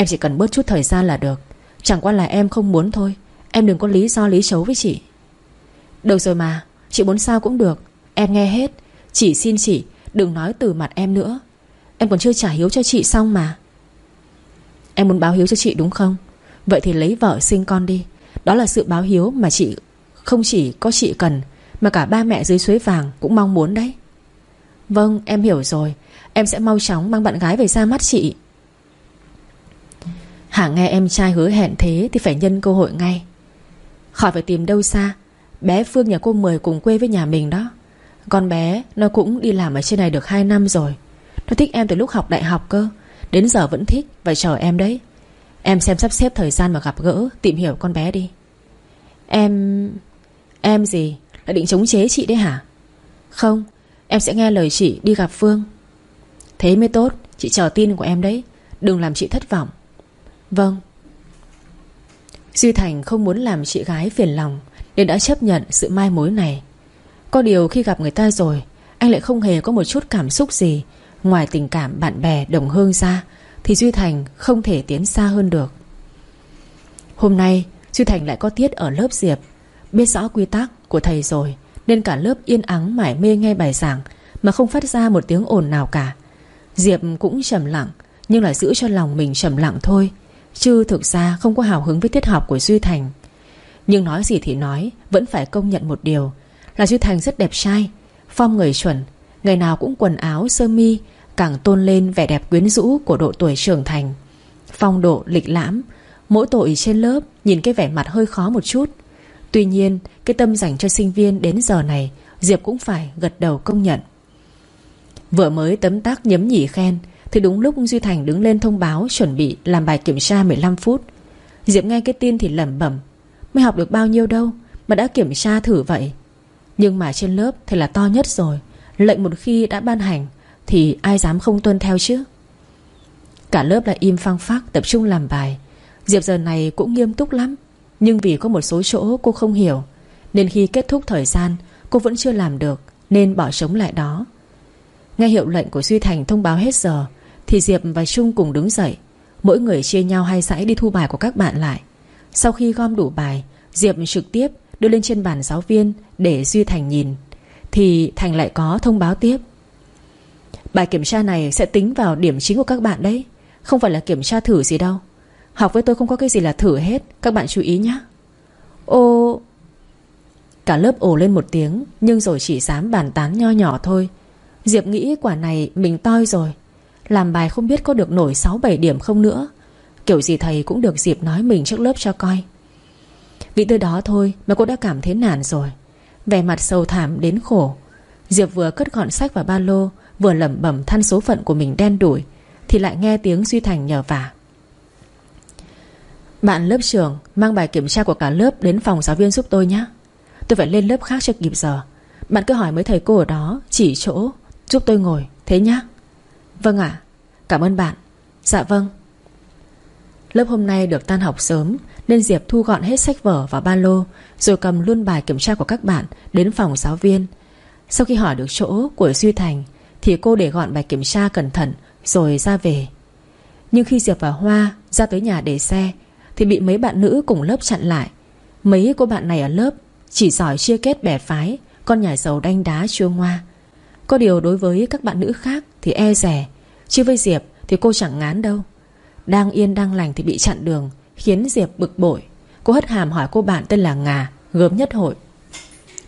Em chỉ cần bớt chút thời gian là được. Chẳng qua là em không muốn thôi. Em đừng có lý do lý xấu với chị. Được rồi mà, Chị muốn sao cũng được. Em nghe hết. Chỉ xin chị, Đừng nói từ mặt em nữa. Em còn chưa trả hiếu cho chị xong mà. Em muốn báo hiếu cho chị đúng không? Vậy thì lấy vợ sinh con đi. Đó là sự báo hiếu mà chị, Không chỉ có chị cần, Mà cả ba mẹ dưới suối vàng cũng mong muốn đấy. Vâng em hiểu rồi. Em sẽ mau chóng mang bạn gái về ra mắt chị. Hà nghe em trai hứa hẹn thế Thì phải nhân cơ hội ngay. Khỏi phải tìm đâu xa, Bé Phương nhà cô Mười cùng quê với nhà mình đó. Con bé, nó cũng đi làm ở trên này được 2 năm rồi. Nó thích em từ lúc học đại học cơ, Đến giờ vẫn thích Và chờ em đấy. Em xem sắp xếp thời gian mà gặp gỡ, Tìm hiểu con bé đi. Em... Em gì? Lại định chống chế chị đấy hả? Không, Em sẽ nghe lời chị đi gặp Phương. Thế mới tốt, Chị chờ tin của em đấy. Đừng làm chị thất vọng. Vâng. Duy Thành không muốn làm chị gái phiền lòng, Nên đã chấp nhận sự mai mối này. Có điều khi gặp người ta rồi, Anh lại không hề có một chút cảm xúc gì. Ngoài tình cảm bạn bè, đồng hương ra, Thì Duy Thành không thể tiến xa hơn được. Hôm nay, Duy Thành lại có tiết ở lớp Diệp. Biết rõ quy tắc của thầy rồi, Nên cả lớp yên ắng mải mê nghe bài giảng, Mà không phát ra một tiếng ồn nào cả. Diệp cũng trầm lặng, Nhưng là giữ cho lòng mình trầm lặng thôi. Chứ thực ra không có hào hứng với tiết học của Duy Thành. Nhưng nói gì thì nói, Vẫn phải công nhận một điều, Là Duy Thành rất đẹp trai, Phong người chuẩn, Ngày nào cũng quần áo sơ mi, Càng tôn lên vẻ đẹp quyến rũ của độ tuổi trưởng thành. Phong độ, lịch lãm, Mỗi tội trên lớp Nhìn cái vẻ mặt hơi khó một chút. Tuy nhiên, cái tâm dành cho sinh viên đến giờ này, Diệp cũng phải gật đầu công nhận. Vừa mới tấm tắc nhấm nhỉ khen thì đúng lúc Duy Thành đứng lên thông báo Chuẩn bị làm bài kiểm tra 15 phút. Diệp nghe cái tin thì lẩm bẩm Mới học được bao nhiêu đâu Mà đã kiểm tra thử vậy? Nhưng mà trên lớp thì là to nhất rồi, Lệnh một khi đã ban hành Thì ai dám không tuân theo chứ? Cả lớp lại im phăng phắc Tập trung làm bài. Diệp giờ này cũng nghiêm túc lắm, Nhưng vì có một số chỗ cô không hiểu, Nên khi kết thúc thời gian, Cô vẫn chưa làm được, Nên bỏ trống lại đó. Nghe hiệu lệnh của Duy Thành thông báo hết giờ thì Diệp và Trung cùng đứng dậy. Mỗi người chia nhau hai dãy đi thu bài của các bạn lại. Sau khi gom đủ bài, Diệp trực tiếp đưa lên trên bàn giáo viên Để Duy Thành nhìn. Thì Thành lại có thông báo tiếp. Bài kiểm tra này sẽ tính vào điểm chính của các bạn đấy. Không phải là kiểm tra thử gì đâu. Học với tôi không có cái gì là thử hết. Các bạn chú ý nhé Ô. Cả lớp ồ lên một tiếng, Nhưng rồi chỉ dám bàn tán nho nhỏ thôi. Diệp nghĩ quả này mình toi rồi làm bài không biết có được nổi 6-7 điểm không nữa. Kiểu gì thầy cũng được dịp nói mình trước lớp cho coi. Vì từ đó thôi mà cô đã cảm thấy nản rồi. Vẻ mặt sâu thảm đến khổ. Diệp vừa cất gọn sách vào ba lô, Vừa lẩm bẩm than số phận của mình đen đủi, Thì lại nghe tiếng Duy Thành nhờ vả. Bạn lớp trưởng, Mang bài kiểm tra của cả lớp Đến phòng giáo viên giúp tôi nhé. Tôi phải lên lớp khác cho kịp giờ. Bạn cứ hỏi mấy thầy cô ở đó, Chỉ chỗ, Giúp tôi ngồi, Thế nhé Vâng ạ. Cảm ơn bạn. Dạ vâng. Lớp hôm nay được tan học sớm, Nên Diệp thu gọn hết sách vở vào ba lô, Rồi cầm luôn bài kiểm tra của các bạn Đến phòng giáo viên. Sau khi hỏi được chỗ của Duy Thành, Thì cô để gọn bài kiểm tra cẩn thận, Rồi ra về. Nhưng khi Diệp và Hoa ra tới nhà để xe, Thì bị mấy bạn nữ cùng lớp chặn lại. Mấy cô bạn này ở lớp Chỉ giỏi chia kết bè phái, Con nhà giàu đanh đá chua ngoa. Có điều đối với các bạn nữ khác Thì e rẻ Chứ với Diệp thì cô chẳng ngán đâu. Đang yên đang lành thì bị chặn đường Khiến Diệp bực bội. Cô hất hàm hỏi cô bạn tên là Ngà Gớm nhất hội.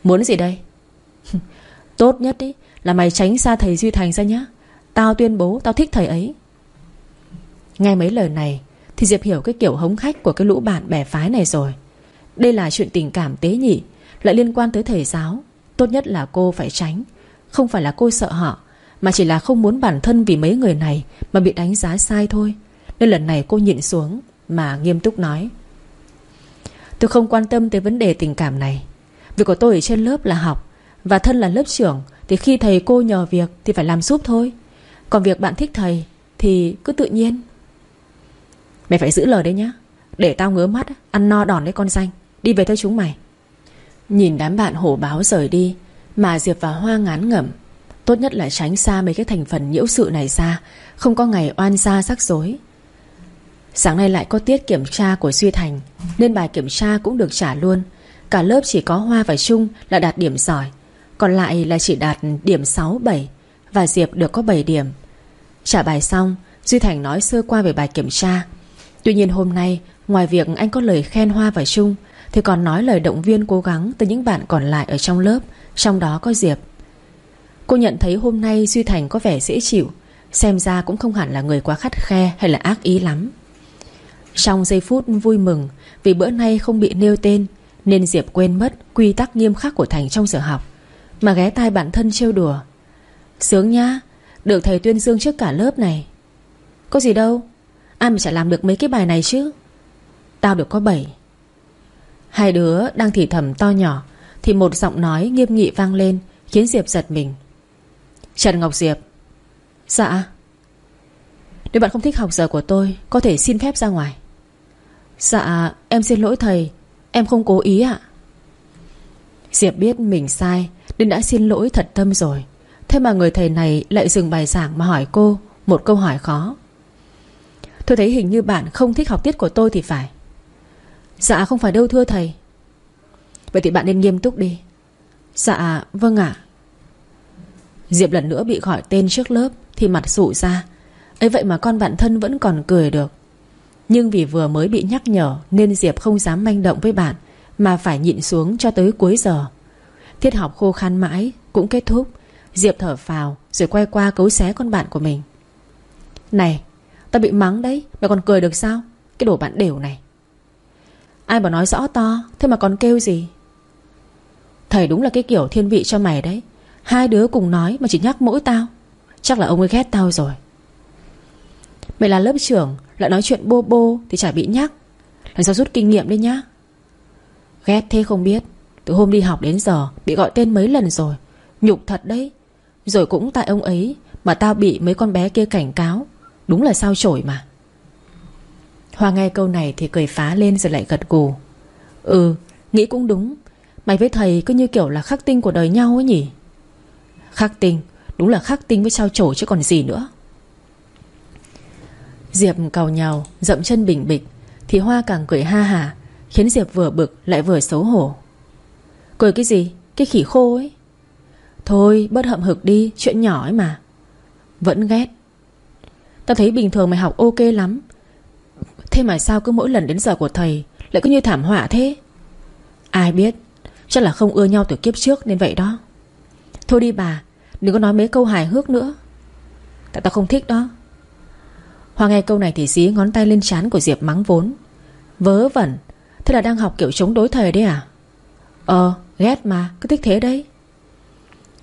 Muốn gì đây? Tốt nhất ý, là mày tránh xa thầy Duy Thành ra nhá. Tao tuyên bố tao thích thầy ấy. Nghe mấy lời này Thì Diệp hiểu cái kiểu hống khách Của cái lũ bạn bè phái này rồi. Đây là chuyện tình cảm tế nhị Lại liên quan tới thầy giáo. Tốt nhất là cô phải tránh. Không phải là cô sợ họ, Mà chỉ là không muốn bản thân vì mấy người này Mà bị đánh giá sai thôi. Nên lần này cô nhịn xuống Mà nghiêm túc nói, Tôi không quan tâm tới vấn đề tình cảm này. Việc của tôi ở trên lớp là học, Và thân là lớp trưởng Thì khi thầy cô nhờ việc thì phải làm giúp thôi. Còn việc bạn thích thầy Thì cứ tự nhiên. Mày phải giữ lời đấy nhá, Để tao ngớ mắt Ăn no đòn đấy con danh. Đi về thôi chúng mày. Nhìn đám bạn hổ báo rời đi mà Diệp và Hoa ngán ngẩm. Tốt nhất là tránh xa mấy cái thành phần nhiễu sự này ra Không có ngày oan gia rắc rối. Sáng nay lại có tiết kiểm tra của Duy Thành Nên bài kiểm tra cũng được trả luôn. Cả lớp chỉ có Hoa và Trung là đạt điểm giỏi Còn lại là chỉ đạt điểm 6, 7 Và Diệp được có 7 điểm. Trả bài xong Duy Thành nói sơ qua về bài kiểm tra. Tuy nhiên hôm nay Ngoài việc anh có lời khen Hoa và Trung Thì còn nói lời động viên cố gắng Từ những bạn còn lại ở trong lớp. Trong đó có Diệp. Cô nhận thấy hôm nay Duy Thành có vẻ dễ chịu, Xem ra cũng không hẳn là người quá khắt khe Hay là ác ý lắm. Trong giây phút vui mừng, Vì bữa nay không bị nêu tên, Nên Diệp quên mất quy tắc nghiêm khắc của Thành trong giờ học, Mà ghé tai bản thân trêu đùa. Sướng nhá, Được thầy tuyên dương trước cả lớp này. Có gì đâu, Ai mà chả làm được mấy cái bài này chứ? Tao được có 7 Hai đứa đang thì thầm to nhỏ thì một giọng nói nghiêm nghị vang lên, Khiến Diệp giật mình. Trần Ngọc Diệp. Dạ. Nếu bạn không thích học giờ của tôi, Có thể xin phép ra ngoài. Dạ em xin lỗi thầy. Em không cố ý ạ. Diệp biết mình sai, Nên đã xin lỗi thật tâm rồi. Thế mà người thầy này lại dừng bài giảng Mà hỏi cô một câu hỏi khó. Tôi thấy hình như bạn không thích học tiết của tôi thì phải. Dạ không phải đâu thưa thầy. Vậy thì bạn nên nghiêm túc đi. Dạ vâng ạ. Diệp lần nữa bị gọi tên trước lớp Thì mặt sụ ra. Ấy vậy mà con bạn thân vẫn còn cười được. Nhưng vì vừa mới bị nhắc nhở Nên Diệp không dám manh động với bạn, Mà phải nhịn xuống cho tới cuối giờ. Thiết học khô khan mãi, Cũng kết thúc. Diệp thở phào, Rồi quay qua cấu xé con bạn của mình. Này, Tao bị mắng đấy, Mày còn cười được sao? Cái đồ bạn đều này. Ai bảo nói rõ to, Thế mà còn kêu gì? Thầy đúng là cái kiểu thiên vị cho mày đấy. Hai đứa cùng nói mà chỉ nhắc mỗi tao. Chắc là ông ấy ghét tao rồi. Mày là lớp trưởng, Lại nói chuyện bô bô thì chả bị nhắc. Lần sau rút kinh nghiệm đi nhá. Ghét thế không biết. Từ hôm đi học đến giờ, Bị gọi tên mấy lần rồi. Nhục thật đấy. Rồi cũng tại ông ấy Mà tao bị mấy con bé kia cảnh cáo. Đúng là sao chổi mà. Hoa nghe câu này thì cười phá lên rồi lại gật gù. Ừ Nghĩ cũng đúng. Mày với thầy cứ như kiểu là khắc tinh của đời nhau ấy nhỉ? Khắc tinh? Đúng là khắc tinh với sao chổi chứ còn gì nữa. Diệp cào nhào, Dậm chân bình bịch, Thì Hoa càng cười ha hà, Khiến Diệp vừa bực lại vừa xấu hổ. Cười cái gì? Cái khỉ khô ấy. Thôi, bớt hậm hực đi, Chuyện nhỏ ấy mà. Vẫn ghét. Tao thấy bình thường mày học ok lắm. Thế mà sao cứ mỗi lần đến giờ của thầy Lại cứ như thảm họa thế? Ai biết? Chắc là không ưa nhau từ kiếp trước nên vậy đó. Thôi đi bà, Đừng có nói mấy câu hài hước nữa. Tại tao không thích đó. Hoa nghe câu này thì dí ngón tay lên trán của Diệp mắng vốn. Vớ vẩn, Thế là đang học kiểu chống đối thầy đấy à? Ờ ghét mà, cứ thích thế đấy.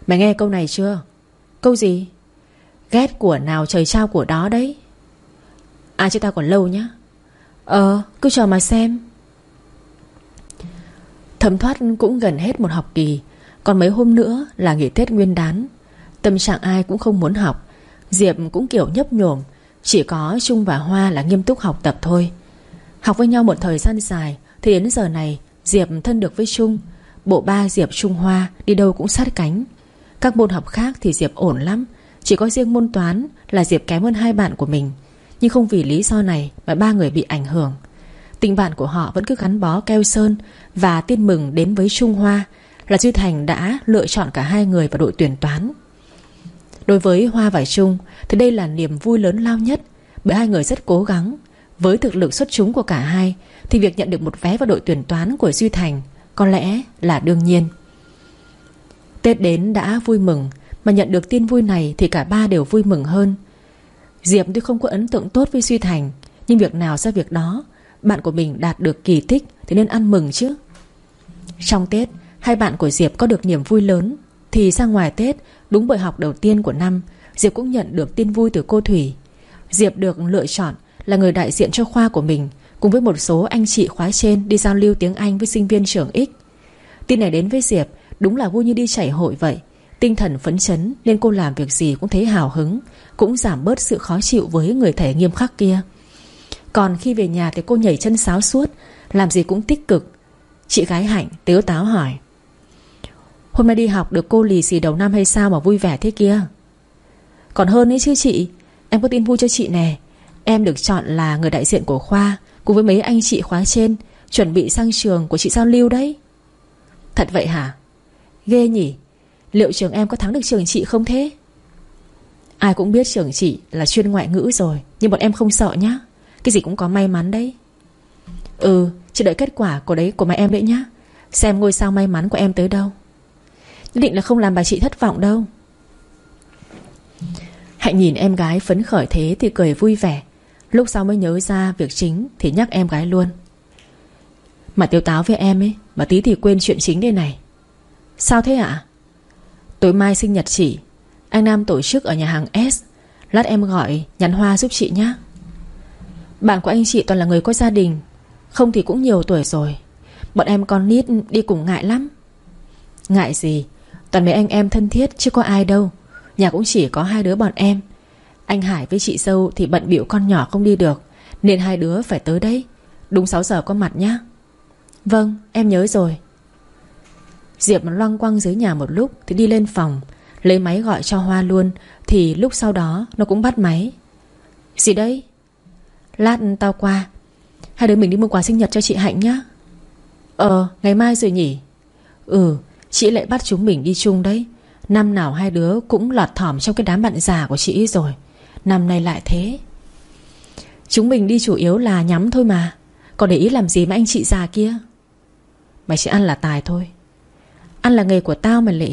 Mày nghe câu này chưa? Câu gì? Ghét của nào trời trao của đó đấy. À chứ tao còn lâu nhá. Ờ cứ chờ mà xem. Thấm thoát cũng gần hết một học kỳ. Còn mấy hôm nữa là nghỉ Tết nguyên đán. Tâm trạng ai cũng không muốn học. Diệp cũng kiểu nhấp nhổm, Chỉ có Trung và Hoa là nghiêm túc học tập thôi. Học với nhau một thời gian dài, Thì đến giờ này, Diệp thân được với Trung. Bộ ba Diệp Trung Hoa đi đâu cũng sát cánh. Các môn học khác thì Diệp ổn lắm. Chỉ có riêng môn toán là Diệp kém hơn hai bạn của mình. Nhưng không vì lý do này Mà ba người bị ảnh hưởng. Tình bạn của họ vẫn cứ gắn bó keo sơn Và tin mừng đến với Trung Hoa. Là Duy Thành đã lựa chọn cả hai người vào đội tuyển toán. Đối với Hoa và Trung, Thì đây là niềm vui lớn lao nhất, Bởi hai người rất cố gắng. Với thực lực xuất chúng của cả hai, Thì việc nhận được một vé vào đội tuyển toán của Duy Thành Có lẽ là đương nhiên. Tết đến đã vui mừng, Mà nhận được tin vui này Thì cả ba đều vui mừng hơn. Diệp tuy không có ấn tượng tốt với Duy Thành, Nhưng việc nào ra việc đó bạn của mình đạt được kỳ tích Thì nên ăn mừng chứ. Trong Tết, Hai bạn của Diệp có được niềm vui lớn. Thì sang ngoài Tết, Đúng buổi học đầu tiên của năm, Diệp cũng nhận được tin vui từ cô Thủy. Diệp được lựa chọn là người đại diện cho khoa của mình, Cùng với một số anh chị khóa trên Đi giao lưu tiếng Anh với sinh viên trưởng X. Tin này đến với Diệp, Đúng là vui như đi chảy hội vậy. Tinh thần phấn chấn nên cô làm việc gì cũng thấy hào hứng, Cũng giảm bớt sự khó chịu với người thầy nghiêm khắc kia. Còn khi về nhà thì cô nhảy chân sáo suốt, Làm gì cũng tích cực. Chị gái Hạnh tếu táo hỏi, Hôm nay đi học được cô lì xì đầu năm hay sao mà vui vẻ thế kia? Còn hơn ấy chứ chị, Em có tin vui cho chị nè. Em được chọn là người đại diện của khoa, Cùng với mấy anh chị khóa trên, Chuẩn bị sang trường của chị giao lưu đấy. Thật vậy hả? Ghê nhỉ. Liệu trường em có thắng được trường chị không thế? Ai cũng biết trường chị là chuyên ngoại ngữ rồi, Nhưng bọn em không sợ nhá. Cái gì cũng có may mắn đấy. Ừ Chị đợi kết quả của đấy của mẹ em đấy nhá. Xem ngôi sao may mắn của em tới đâu. Nhất định là không làm bà chị thất vọng đâu. Hạnh nhìn em gái phấn khởi thế thì cười vui vẻ. Lúc sau mới nhớ ra việc chính Thì nhắc em gái luôn. Mà tiêu táo với em ấy Mà tí thì quên chuyện chính đây này. Sao thế ạ? Tối mai sinh nhật chị, Anh Nam tổ chức ở nhà hàng S. Lát em gọi nhắn hoa giúp chị nhé bạn của anh chị toàn là người có gia đình. Không thì cũng nhiều tuổi rồi. Bọn em con nít đi cùng ngại lắm. Ngại gì? Toàn mấy anh em thân thiết chứ có ai đâu. Nhà cũng chỉ có hai đứa bọn em. Anh Hải với chị dâu thì bận biểu con nhỏ không đi được, Nên hai đứa phải tới đấy. Đúng 6 giờ có mặt nhá. Vâng em nhớ rồi. Diệp loăng quăng dưới nhà một lúc Thì đi lên phòng, Lấy máy gọi cho Hoa luôn, Thì lúc sau đó nó cũng bắt máy. Gì đấy Lát tao qua. Hai đứa mình đi mua quà sinh nhật cho chị Hạnh nhá. Ờ ngày mai rồi nhỉ? Ừ Chị lại bắt chúng mình đi chung đấy. Năm nào hai đứa cũng lọt thỏm Trong cái đám bạn già của chị rồi. Năm nay lại thế. Chúng mình đi chủ yếu là nhắm thôi mà. Còn để ý làm gì mà anh chị già kia? Mày chỉ ăn là tài thôi. Ăn là nghề của tao mà lệ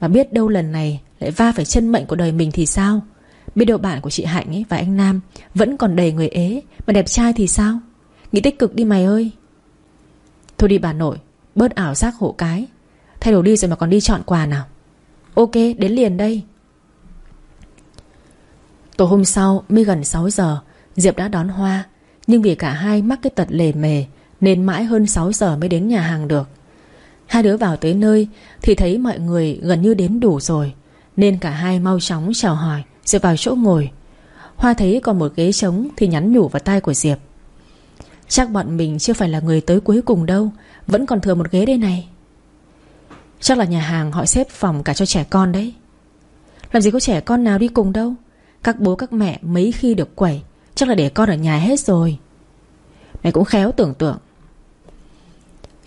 Mà biết đâu lần này Lại va phải chân mệnh của đời mình thì sao? Biết đâu bạn của chị Hạnh ấy và anh Nam Vẫn còn đầy người ế. Mà đẹp trai thì sao? Nghĩ tích cực đi mày ơi. Thôi đi bà nội, Bớt ảo giác hộ cái. Thay đồ đi rồi mà còn đi chọn quà nào. Ok, đến liền đây. Tối hôm sau, mới gần 6 giờ, Diệp đã đón Hoa. Nhưng vì cả hai mắc cái tật lề mề, Nên mãi hơn 6 giờ mới đến nhà hàng được. Hai đứa vào tới nơi Thì thấy mọi người gần như đến đủ rồi, Nên cả hai mau chóng chào hỏi. Rồi vào chỗ ngồi. Hoa thấy còn một ghế trống Thì nhắn nhủ vào tai của Diệp. Chắc bọn mình chưa phải là người tới cuối cùng đâu, Vẫn còn thừa một ghế đây này. Chắc là nhà hàng họ xếp phòng cả cho trẻ con đấy. Làm gì có trẻ con nào đi cùng đâu. Các bố các mẹ mấy khi được quẩy, Chắc là để con ở nhà hết rồi. Mày cũng khéo tưởng tượng.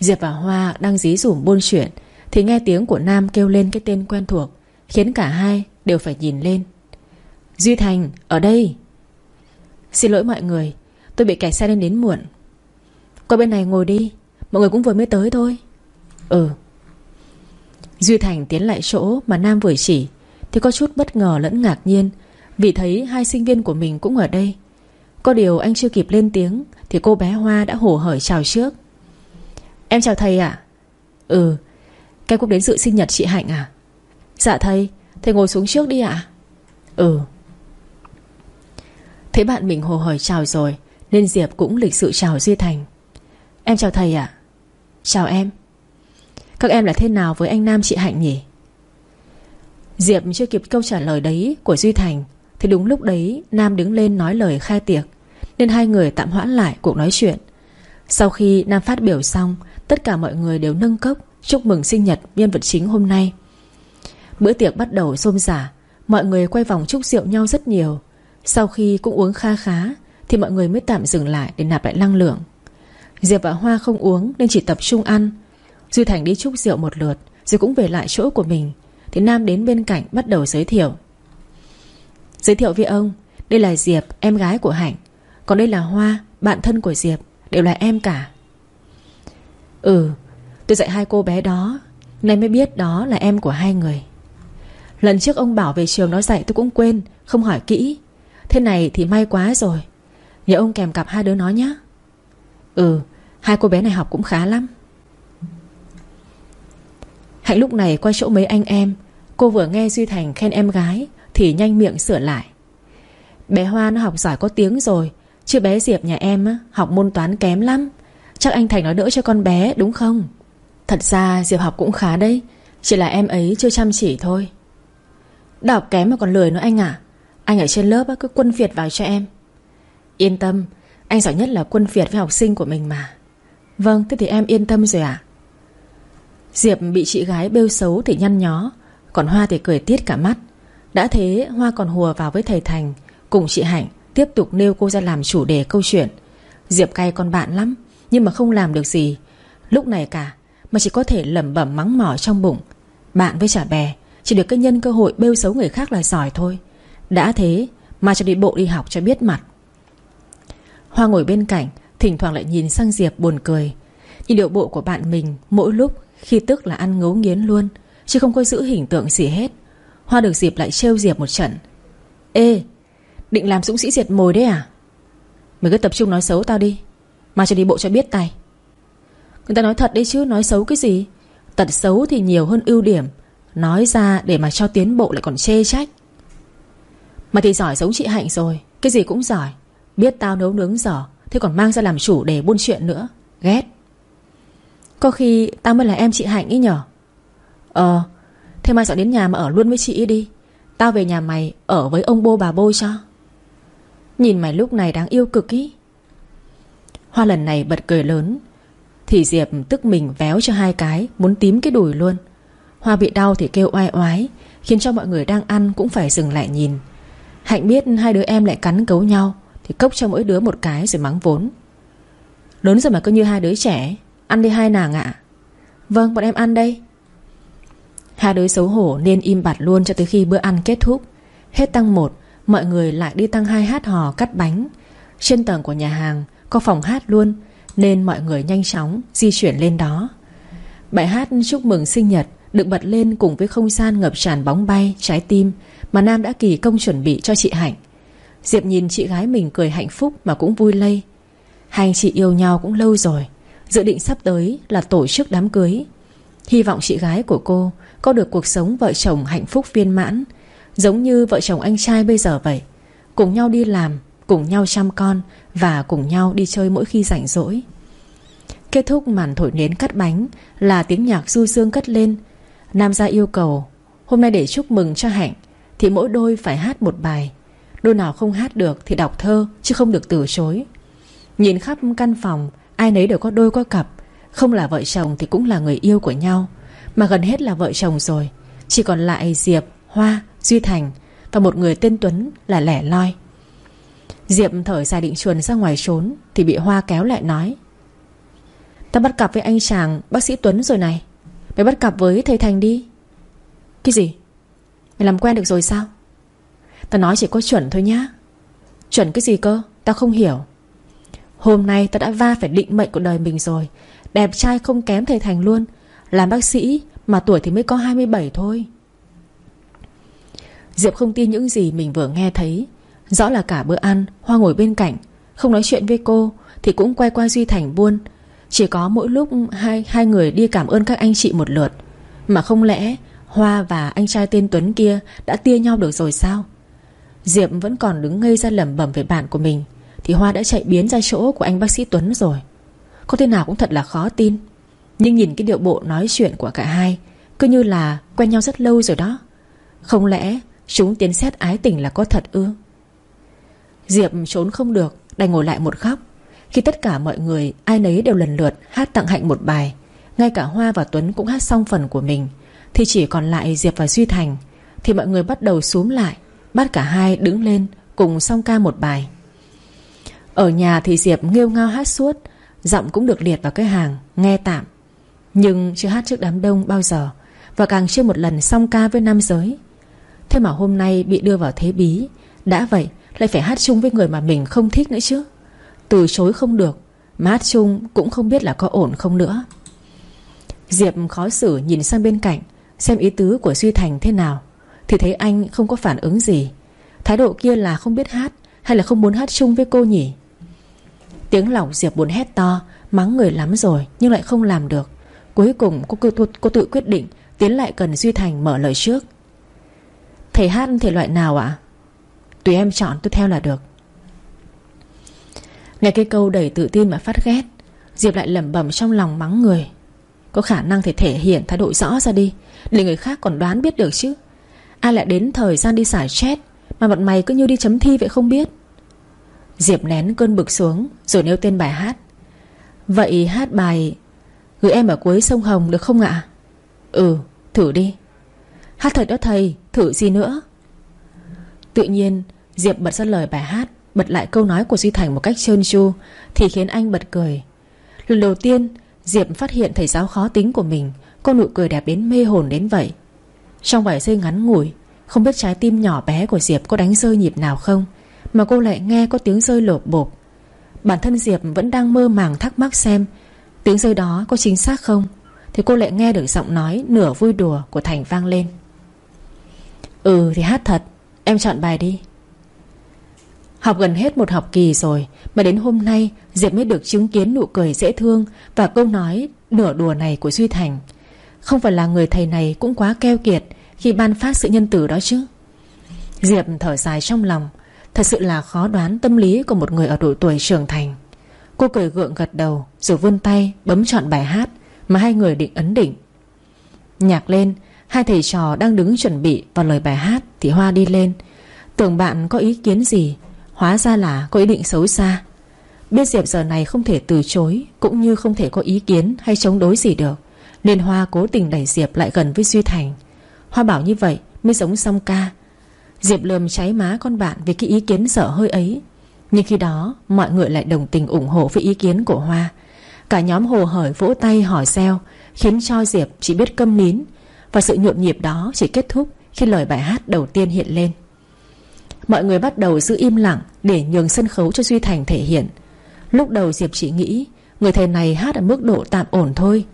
Diệp và Hoa đang dí dủm buôn chuyện, Thì nghe tiếng của Nam kêu lên cái tên quen thuộc, Khiến cả hai đều phải nhìn lên. Duy Thành, ở đây. Xin lỗi mọi người, Tôi bị kẻ xe lên đến muộn. Qua bên này ngồi đi, Mọi người cũng vừa mới tới thôi. Ừ. Duy Thành tiến lại chỗ mà Nam vừa chỉ, Thì có chút bất ngờ lẫn ngạc nhiên, Vì thấy hai sinh viên của mình cũng ở đây. Có điều anh chưa kịp lên tiếng, Thì cô bé Hoa đã hổ hởi chào trước. Em chào thầy ạ. Ừ Các cũng đến dự sinh nhật chị Hạnh à? Dạ thầy Thầy ngồi xuống trước đi ạ. Ừ. Thấy bạn mình hồ hởi chào rồi, Nên Diệp cũng lịch sự chào Duy Thành. Em chào thầy ạ. Chào em. Các em là thế nào với anh Nam chị Hạnh nhỉ? Diệp chưa kịp câu trả lời đấy Của Duy Thành, Thì đúng lúc đấy Nam đứng lên nói lời khai tiệc, Nên hai người tạm hoãn lại cuộc nói chuyện. Sau khi Nam phát biểu xong, Tất cả mọi người đều nâng cốc Chúc mừng sinh nhật nhân vật chính hôm nay. Bữa tiệc bắt đầu xôm rả, Mọi người quay vòng chúc rượu nhau rất nhiều sau khi cũng uống kha khá, Thì mọi người mới tạm dừng lại để nạp lại năng lượng. Diệp và Hoa không uống Nên chỉ tập trung ăn. Duy Thành đi chúc rượu một lượt, Rồi cũng về lại chỗ của mình. Thì Nam đến bên cạnh bắt đầu giới thiệu. Giới thiệu với ông, Đây là Diệp, em gái của Hạnh. Còn đây là Hoa, Bạn thân của Diệp, Đều là em cả. Ừ Tôi dạy hai cô bé đó, nay mới biết đó là em của hai người. Lần trước ông bảo về trường nó dạy tôi cũng quên, Không hỏi kỹ. Thế này thì may quá rồi. Nhớ ông kèm cặp hai đứa nó nhé. Ừ Hai cô bé này học cũng khá lắm. Hạnh lúc này qua chỗ mấy anh em. Cô vừa nghe Duy Thành khen em gái Thì nhanh miệng sửa lại. Bé Hoa nó học giỏi có tiếng rồi. Chứ bé Diệp nhà em á, học môn toán kém lắm. Chắc anh Thành nói đỡ cho con bé đúng không? Thật ra Diệp học cũng khá đấy. Chỉ là em ấy chưa chăm chỉ thôi. Đọc kém mà còn lười nữa anh ạ. Anh ở trên lớp cứ quân phiệt vào cho em. Yên tâm, Anh giỏi nhất là quân phiệt với học sinh của mình mà. Vâng thế thì em yên tâm rồi ạ. Diệp bị chị gái bêu xấu thì nhăn nhó, Còn Hoa thì cười tiết cả mắt. Đã thế, Hoa còn hùa vào với thầy Thành, Cùng chị Hạnh Tiếp tục nêu cô ra làm chủ đề câu chuyện. Diệp cay con bạn lắm, Nhưng mà không làm được gì. Lúc này cả, Mà chỉ có thể lẩm bẩm mắng mỏ trong bụng. Bạn với trả bè, Chỉ được cái nhân cơ hội bêu xấu người khác là giỏi thôi. Đã thế Mà cho đi bộ đi học cho biết mặt. Hoa ngồi bên cạnh, Thỉnh thoảng lại nhìn sang Diệp buồn cười. Nhìn điệu bộ của bạn mình, Mỗi lúc, khi tức là ăn ngấu nghiến luôn, Chứ không có giữ hình tượng gì hết. Hoa được Diệp lại trêu Diệp một trận. Ê, Định làm dũng sĩ diệt mồi đấy à? Mày cứ tập trung nói xấu tao đi. Mà cho đi bộ cho biết tay. Người ta nói thật đấy chứ, Nói xấu cái gì? Tật xấu thì nhiều hơn ưu điểm. Nói ra để mà cho tiến bộ lại còn chê trách. Mà thì giỏi giống chị Hạnh rồi, Cái gì cũng giỏi. Biết tao nấu nướng giỏi Thế còn mang ra làm chủ để buôn chuyện nữa. Ghét. Có khi tao mới là em chị Hạnh ấy nhở? Ờ Thế mai dọn đến nhà mà ở luôn với chị đi. Tao về nhà mày ở với ông bô bà bôi cho. Nhìn mày lúc này đáng yêu cực ý. Hoa lần này bật cười lớn. Thì Diệp tức mình véo cho hai cái, Muốn tím cái đùi luôn. Hoa bị đau thì kêu oai oái, Khiến cho mọi người đang ăn cũng phải dừng lại nhìn. Hạnh biết hai đứa em lại cắn cấu nhau, Thì cốc cho mỗi đứa một cái rồi mắng vốn. Lớn rồi mà cứ như hai đứa trẻ, Ăn đi hai nàng ạ. Vâng bọn em ăn đây. Hai đứa xấu hổ nên im bặt luôn cho tới khi bữa ăn kết thúc. Hết tăng một, Mọi người lại đi tăng hai hát hò cắt bánh. Trên tầng của nhà hàng Có phòng hát luôn, Nên mọi người nhanh chóng di chuyển lên đó. Bài hát chúc mừng sinh nhật Được bật lên cùng với không gian ngập tràn bóng bay, Trái tim. Mà Nam đã kỳ công chuẩn bị cho chị Hạnh. Diệp nhìn chị gái mình cười hạnh phúc Mà cũng vui lây. Hai anh chị yêu nhau cũng lâu rồi, Dự định sắp tới là tổ chức đám cưới. Hy vọng chị gái của cô Có được cuộc sống vợ chồng hạnh phúc viên mãn, Giống như vợ chồng anh trai bây giờ vậy, Cùng nhau đi làm, Cùng nhau chăm con Và cùng nhau đi chơi mỗi khi rảnh rỗi. Kết thúc màn thổi nến cắt bánh Là tiếng nhạc du dương cất lên. Nam gia yêu cầu, Hôm nay để chúc mừng cho Hạnh thì mỗi đôi phải hát một bài. Đôi nào không hát được thì đọc thơ Chứ không được từ chối. Nhìn khắp căn phòng Ai nấy đều có đôi có cặp. Không là vợ chồng thì cũng là người yêu của nhau. Mà gần hết là vợ chồng rồi. Chỉ còn lại Diệp, Hoa Duy Thành Và một người tên Tuấn là lẻ loi. Diệp thở dài định chuồn ra ngoài trốn Thì bị Hoa kéo lại nói Ta bắt cặp với anh chàng bác sĩ Tuấn rồi này. Mày bắt cặp với thầy Thành đi. Cái gì? Mày làm quen được rồi sao? Tao nói chỉ có chuẩn thôi nhá. Chuẩn cái gì cơ? Tao không hiểu. Hôm nay tao đã va phải định mệnh của đời mình rồi. Đẹp trai không kém thầy Thành luôn. Làm bác sĩ Mà tuổi thì mới có 27 thôi. Diệp không tin những gì mình vừa nghe thấy. Rõ là cả bữa ăn Hoa ngồi bên cạnh Không nói chuyện với cô Thì cũng quay qua Duy Thành buôn. Chỉ có mỗi lúc hai, hai người đi cảm ơn các anh chị một lượt. Mà không lẽ Hoa và anh trai tên Tuấn kia Đã tia nhau được rồi sao? Diệp vẫn còn đứng ngây ra lẩm bẩm về bạn của mình, Thì Hoa đã chạy biến ra chỗ của anh bác sĩ Tuấn rồi. Có thế nào cũng thật là khó tin, Nhưng nhìn cái điệu bộ nói chuyện của cả hai, Cứ như là quen nhau rất lâu rồi đó. Không lẽ Chúng tiến xét ái tình là có thật ư? Diệp trốn không được, Đành ngồi lại một góc. Khi tất cả mọi người ai nấy đều lần lượt Hát tặng hạnh một bài, Ngay cả Hoa và Tuấn cũng hát xong phần của mình. Thì chỉ còn lại Diệp và Duy Thành, Thì mọi người bắt đầu xuống lại, Bắt cả hai đứng lên Cùng song ca một bài. Ở nhà thì Diệp nghêu ngao hát suốt, Giọng cũng được liệt vào cái hàng, Nghe tạm. Nhưng chưa hát trước đám đông bao giờ, Và càng chưa một lần song ca với nam giới. Thế mà hôm nay bị đưa vào thế bí, Đã vậy lại phải hát chung với người mà mình không thích nữa chứ. Từ chối không được, Mà hát chung cũng không biết là có ổn không nữa. Diệp khó xử nhìn sang bên cạnh Xem ý tứ của Duy Thành thế nào Thì thấy anh không có phản ứng gì. Thái độ kia là không biết hát Hay là không muốn hát chung với cô nhỉ? Tiếng lòng Diệp buồn hét to Mắng người lắm rồi nhưng lại không làm được. Cuối cùng cô, cô, cô tự quyết định Tiến lại cần Duy Thành mở lời trước. Thầy hát thể loại nào ạ? Tùy em chọn tôi theo là được. Nghe cái câu đầy tự tin mà phát ghét Diệp lại lẩm bẩm trong lòng mắng người. Có khả năng thì thể hiện thái độ rõ ra đi. Để người khác còn đoán biết được chứ. Ai lại đến thời gian đi xả chết Mà bọn mày cứ như đi chấm thi vậy không biết? Diệp nén cơn bực xuống, Rồi nêu tên bài hát. Vậy hát bài Gửi em ở cuối sông Hồng được không ạ? Ừ thử đi. Hát thật đó thầy, Thử gì nữa? Tự nhiên, Diệp bật ra lời bài hát, Bật lại câu nói của Duy Thành một cách trơn tru, Thì khiến anh bật cười. Lần đầu tiên Diệp phát hiện thầy giáo khó tính của mình Có nụ cười đẹp đến mê hồn đến vậy. Trong vài giây ngắn ngủi, Không biết trái tim nhỏ bé của Diệp có đánh rơi nhịp nào không, Mà cô lại nghe có tiếng rơi lộp bộp. Bản thân Diệp vẫn đang mơ màng thắc mắc xem, Tiếng rơi đó có chính xác không? Thì cô lại nghe được giọng nói Nửa vui đùa của Thành vang lên. Ừ thì hát thật, Em chọn bài đi. Học gần hết một học kỳ rồi, Mà đến hôm nay, Diệp mới được chứng kiến nụ cười dễ thương Và câu nói nửa đùa này của Duy Thành. Không phải là người thầy này cũng quá keo kiệt Khi ban phát sự nhân tử đó chứ? Diệp thở dài trong lòng, Thật sự là khó đoán tâm lý của một người ở độ tuổi trưởng thành. Cô cười gượng gật đầu, Rồi vươn tay bấm chọn bài hát Mà hai người định ấn định. Nhạc lên, Hai thầy trò đang đứng chuẩn bị vào lời bài hát Thì Hoa đi lên. Tưởng bạn có ý kiến gì Hóa ra là có ý định xấu xa. Biết Diệp giờ này không thể từ chối, Cũng như không thể có ý kiến hay chống đối gì được, Nên Hoa cố tình đẩy Diệp lại gần với Duy Thành. Hoa bảo như vậy mới giống song ca. Diệp lườm cháy má con bạn Vì cái ý kiến sợ hơi ấy. Nhưng khi đó, mọi người lại đồng tình ủng hộ Với ý kiến của Hoa. Cả nhóm hồ hởi vỗ tay hỏi xeo, Khiến cho Diệp chỉ biết câm nín. Và sự nhộn nhịp đó chỉ kết thúc Khi lời bài hát đầu tiên hiện lên. Mọi người bắt đầu giữ im lặng Để nhường sân khấu cho Duy Thành thể hiện. Lúc đầu Diệp chỉ nghĩ Người thầy này hát ở mức độ tạm ổn thôi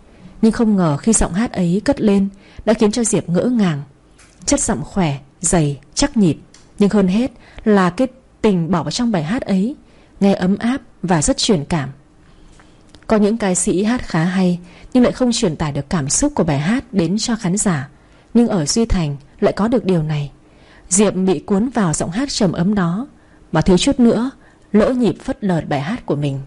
Nhưng không ngờ khi giọng hát ấy cất lên Đã khiến cho Diệp ngỡ ngàng. Chất giọng khỏe, dày, chắc nhịp Nhưng hơn hết là cái tình bỏ vào trong bài hát ấy Nghe ấm áp và rất truyền cảm. Có những ca sĩ hát khá hay Nhưng lại không truyền tải được cảm xúc của bài hát Đến cho khán giả. Nhưng ở Duy Thành lại có được điều này. Diệp bị cuốn vào giọng hát trầm ấm đó, Mà thiếu chút nữa Lỡ nhịp phất lợt bài hát của mình.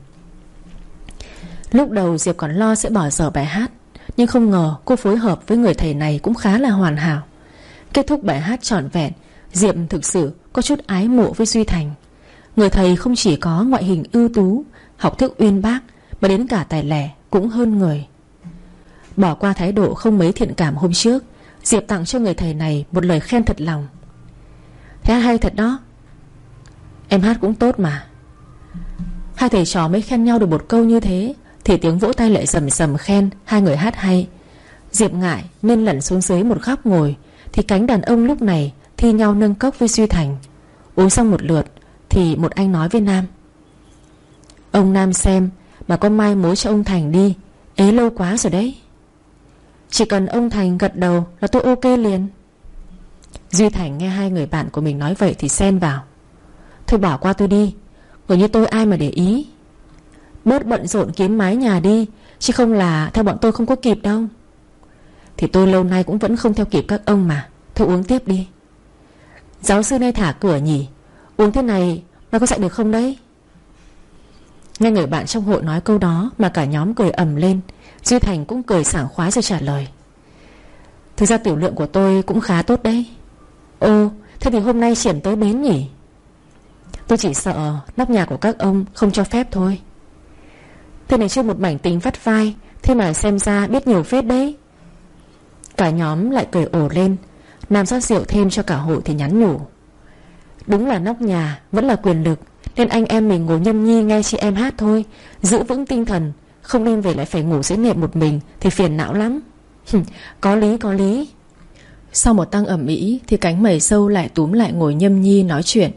Lúc đầu Diệp còn lo sẽ bỏ dở bài hát, Nhưng không ngờ cô phối hợp với người thầy này cũng khá là hoàn hảo. Kết thúc bài hát trọn vẹn, Diệp thực sự có chút ái mộ với Duy Thành. Người thầy không chỉ có ngoại hình ưu tú, Học thức uyên bác, Mà đến cả tài lẻ cũng hơn người. Bỏ qua thái độ không mấy thiện cảm hôm trước, Diệp tặng cho người thầy này Một lời khen thật lòng. Thế hay thật đó. Em hát cũng tốt mà. Hai thầy trò mới khen nhau được một câu như thế, Thì tiếng vỗ tay lại sầm sầm khen Hai người hát hay. Diệp ngại nên lẩn xuống dưới một góc ngồi, Thì cánh đàn ông lúc này Thi nhau nâng cốc với Duy Thành. Uống xong một lượt, Thì một anh nói với Nam. Ông Nam xem, Mà con mai mối cho ông Thành đi, Ế lâu quá rồi đấy. Chỉ cần ông Thành gật đầu là tôi ok liền. Duy Thành nghe hai người bạn của mình nói vậy Thì xen vào. Thôi bỏ qua tôi đi Người như tôi ai mà để ý. Bớt bận rộn kiếm mái nhà đi, Chứ không là theo bọn tôi không có kịp đâu. Thì tôi lâu nay cũng vẫn không theo kịp các ông mà. Thôi uống tiếp đi. Giáo sư nay thả cửa nhỉ? Uống thế này mà có dạy được không đấy? Nghe người bạn trong hội nói câu đó Mà cả nhóm cười ầm lên, Duy Thành cũng cười sảng khoái rồi trả lời. Thực ra tiểu lượng của tôi cũng khá tốt đấy. Ồ, Thế thì hôm nay triển tới bến nhỉ? Tôi chỉ sợ nóc nhà của các ông Không cho phép thôi. Thế này chưa một mảnh tính vắt vai, Thế mà xem ra biết nhiều phết đấy. Cả nhóm lại cười ổ lên, Nam rót rượu thêm cho cả hội thì nhắn nhủ. Đúng là nóc nhà Vẫn là quyền lực, Nên anh em mình ngồi nhâm nhi nghe chị em hát thôi, Giữ vững tinh thần, Không nên về lại phải ngủ dễ nệm một mình Thì phiền não lắm. Có lý có lý sau một tăng ẩm ý Thì cánh mẩy sâu lại túm lại ngồi nhâm nhi nói chuyện,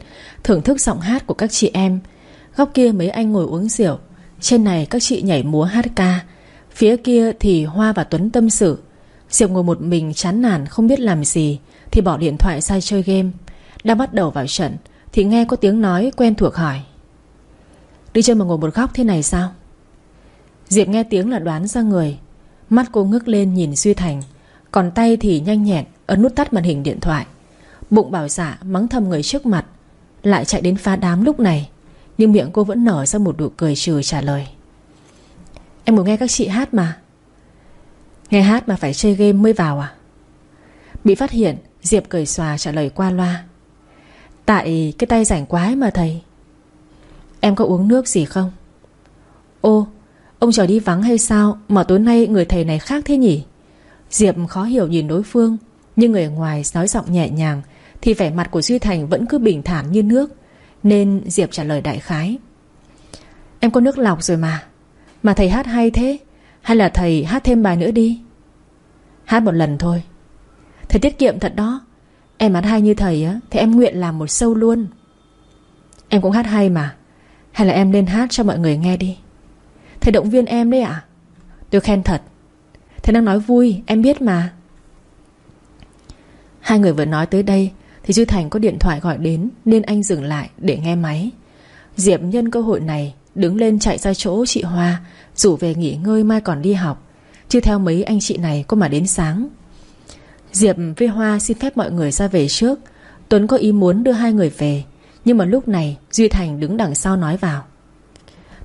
Thưởng thức giọng hát của các chị em. Góc kia mấy anh ngồi uống rượu, Trên này các chị nhảy múa hát ca. Phía kia thì Hoa và Tuấn tâm sự. Diệp ngồi một mình chán nản không biết làm gì, Thì bỏ điện thoại ra chơi game. Đang bắt đầu vào trận, Thì nghe có tiếng nói quen thuộc hỏi. Đi chơi mà ngồi một góc thế này sao? Diệp nghe tiếng là đoán ra người. Mắt cô ngước lên nhìn Duy Thành, Còn tay thì nhanh nhẹn Ấn nút tắt màn hình điện thoại. Bụng bảo dạ mắng thầm người trước mặt, Lại chạy đến phá đám lúc này, Nhưng miệng cô vẫn nở ra một nụ cười trừ trả lời. Em muốn nghe các chị hát mà. Nghe hát mà phải chơi game mới vào à? Bị phát hiện, Diệp cười xòa trả lời qua loa. Tại cái tay rảnh quái mà thầy. Em có uống nước gì không? Ô, Ông trời đi vắng hay sao Mà tối nay người thầy này khác thế nhỉ? Diệp khó hiểu nhìn đối phương nhưng người ngoài nói giọng nhẹ nhàng, Thì vẻ mặt của Duy Thành vẫn cứ bình thản như nước. Nên Diệp trả lời đại khái. Em có nước lọc rồi mà. Mà thầy hát hay thế? Hay là thầy hát thêm bài nữa đi? Hát một lần thôi. Thầy tiết kiệm thật đó. Em hát hay như thầy á, Thì em nguyện làm một sâu luôn. Em cũng hát hay mà. Hay là em lên hát cho mọi người nghe đi. Thầy động viên em đấy ạ. Tôi khen thật. Thầy đang nói vui, em biết mà. Hai người vừa nói tới đây, Thì Duy Thành có điện thoại gọi đến Nên anh dừng lại để nghe máy. Diệp nhân cơ hội này Đứng lên chạy ra chỗ chị Hoa, Rủ về nghỉ ngơi mai còn đi học. Chứ theo mấy anh chị này có mà đến sáng. Diệp với Hoa xin phép mọi người ra về trước. Tuấn có ý muốn đưa hai người về, Nhưng mà lúc này Duy Thành đứng đằng sau nói vào.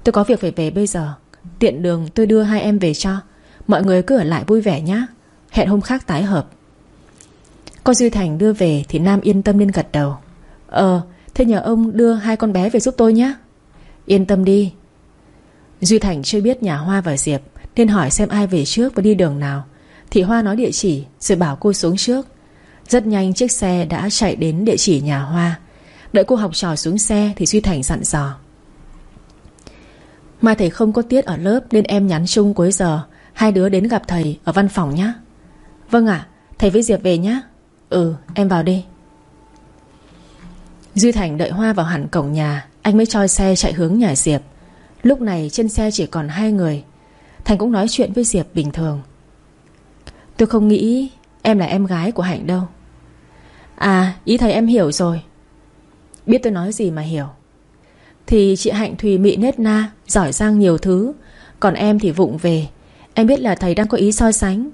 Tôi có việc phải về bây giờ, Tiện đường tôi đưa hai em về cho. Mọi người cứ ở lại vui vẻ nhé Hẹn hôm khác tái hợp. Có Duy Thành đưa về Thì Nam yên tâm nên gật đầu. Ờ thế nhờ ông đưa hai con bé về giúp tôi nhé. Yên tâm đi. Duy Thành chưa biết nhà Hoa và Diệp, Nên hỏi xem ai về trước và đi đường nào. Thì Hoa nói địa chỉ, Rồi bảo cô xuống trước. Rất nhanh chiếc xe đã chạy đến địa chỉ nhà Hoa. Đợi cô học trò xuống xe Thì Duy Thành dặn dò. Mai thầy không có tiết ở lớp Nên em nhắn chung cuối giờ. Hai đứa đến gặp thầy ở văn phòng nhé Vâng ạ, Thầy với Diệp về nhé Ừ em vào đi. Duy Thành đợi Hoa vào hẳn cổng nhà, Anh mới cho xe chạy hướng nhà Diệp. Lúc này trên xe chỉ còn hai người. Thành cũng nói chuyện với Diệp bình thường. Tôi không nghĩ Em là em gái của Hạnh đâu. À ý thầy em hiểu rồi. Biết tôi nói gì mà hiểu. Thì chị Hạnh Thùy mị nết na, Giỏi giang nhiều thứ. Còn em thì vụng về. Em biết là thầy đang có ý so sánh.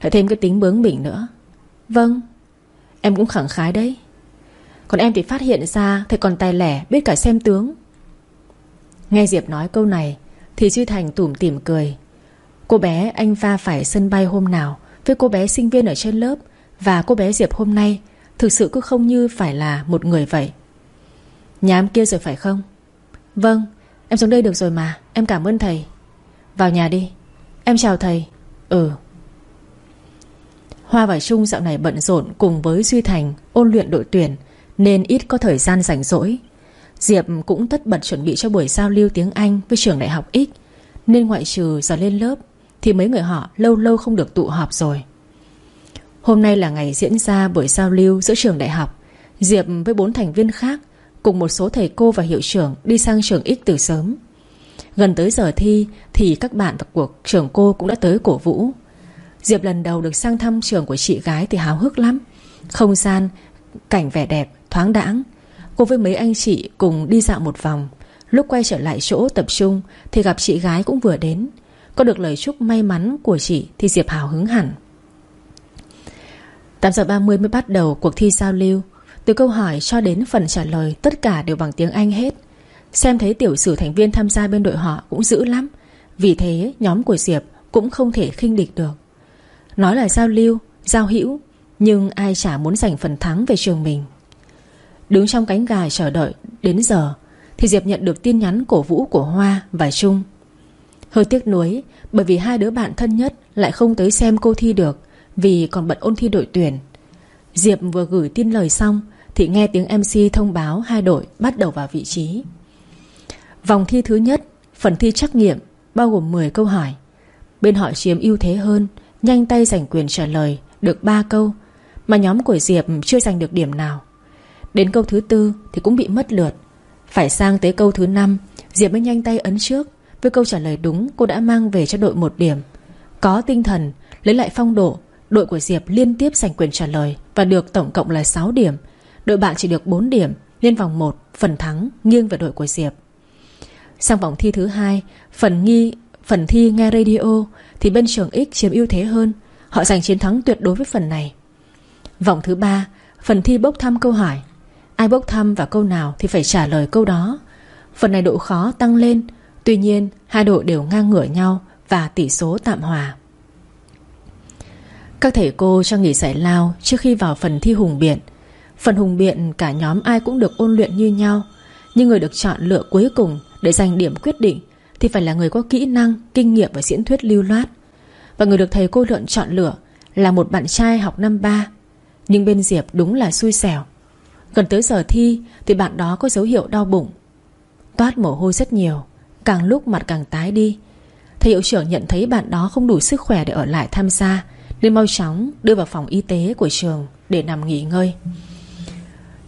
Lại thêm cái tính bướng bỉnh nữa. Vâng. Em cũng khẳng khái đấy. Còn em thì phát hiện ra Thầy còn tài lẻ biết cả xem tướng. Nghe Diệp nói câu này, Thì Duy Thành tủm tỉm cười. Cô bé anh pha phải sân bay hôm nào Với cô bé sinh viên ở trên lớp Và cô bé Diệp hôm nay Thực sự cứ không như phải là một người vậy. Nhà em kia rồi phải không? Vâng em xuống đây được rồi mà. Em cảm ơn thầy. Vào nhà đi. Em chào thầy. Ừ. Hoa và Trung dạo này bận rộn cùng với Duy Thành ôn luyện đội tuyển, nên ít có thời gian rảnh rỗi. Diệp cũng tất bật chuẩn bị cho buổi giao lưu tiếng Anh với trường đại học X, nên ngoại trừ giờ lên lớp thì mấy người họ lâu lâu không được tụ họp rồi. Hôm nay là ngày diễn ra buổi giao lưu giữa trường đại học. Diệp với bốn thành viên khác Cùng một số thầy cô và hiệu trưởng Đi sang trường X từ sớm Gần tới giờ thi Thì các bạn và cuộc trưởng cô cũng đã tới cổ vũ Diệp lần đầu được sang thăm trường của chị gái Thì háo hức lắm. Không gian, cảnh vẻ đẹp, thoáng đãng. Cô với mấy anh chị cùng đi dạo một vòng. Lúc quay trở lại chỗ tập trung Thì gặp chị gái cũng vừa đến. Có được lời chúc may mắn của chị Thì Diệp hào hứng hẳn. 8 giờ 30 mới bắt đầu cuộc thi giao lưu. Từ câu hỏi cho đến phần trả lời Tất cả đều bằng tiếng Anh hết. Xem thấy tiểu sử thành viên tham gia bên đội họ Cũng dữ lắm. Vì thế nhóm của Diệp cũng không thể khinh địch được. Nói là giao lưu, Giao hữu, Nhưng ai chả muốn giành phần thắng về trường mình. Đứng trong cánh gà chờ đợi Đến giờ, Thì Diệp nhận được tin nhắn cổ vũ của Hoa và Trung. Hơi tiếc nuối, Bởi vì hai đứa bạn thân nhất Lại không tới xem cô thi được, Vì còn bận ôn thi đội tuyển. Diệp vừa gửi tin lời xong, Thì nghe tiếng MC thông báo hai đội bắt đầu vào vị trí. Vòng thi thứ nhất, Phần thi trắc nghiệm, Bao gồm 10 câu hỏi. Bên họ chiếm ưu thế hơn Nhanh tay giành quyền trả lời Được 3 câu Mà nhóm của Diệp chưa giành được điểm nào. Đến câu thứ tư thì cũng bị mất lượt. Phải sang tới câu thứ năm, Diệp mới nhanh tay ấn trước. Với câu trả lời đúng cô đã mang về cho đội một điểm. Có tinh thần Lấy lại phong độ Đội của Diệp liên tiếp giành quyền trả lời Và được tổng cộng là 6 điểm. Đội bạn chỉ được 4 điểm Nên vòng 1 phần thắng nghiêng về đội của Diệp. Sang vòng thi thứ hai Phần nghi phần thi nghe radio thì bên trường X chiếm ưu thế hơn. Họ giành chiến thắng tuyệt đối với phần này. Vòng thứ ba, Phần thi bốc thăm câu hỏi. Ai bốc thăm và câu nào thì phải trả lời câu đó. Phần này độ khó tăng lên, Tuy nhiên hai đội đều ngang ngửa nhau Và tỷ số tạm hòa. Các thầy cô cho nghỉ giải lao Trước khi vào phần thi hùng biện. Phần hùng biện cả nhóm ai cũng được ôn luyện như nhau, Nhưng người được chọn lựa cuối cùng Để giành điểm quyết định thì phải là người có kỹ năng, kinh nghiệm và diễn thuyết lưu loát. Và người được thầy cô lượn chọn lựa Là một bạn trai học năm 3 Nhưng bên Diệp đúng là xui xẻo. Gần tới giờ thi Thì bạn đó có dấu hiệu đau bụng. Toát mồ hôi rất nhiều Càng lúc mặt càng tái đi. Thầy hiệu trưởng nhận thấy bạn đó không đủ sức khỏe để ở lại tham gia Nên mau chóng đưa vào phòng y tế của trường Để nằm nghỉ ngơi.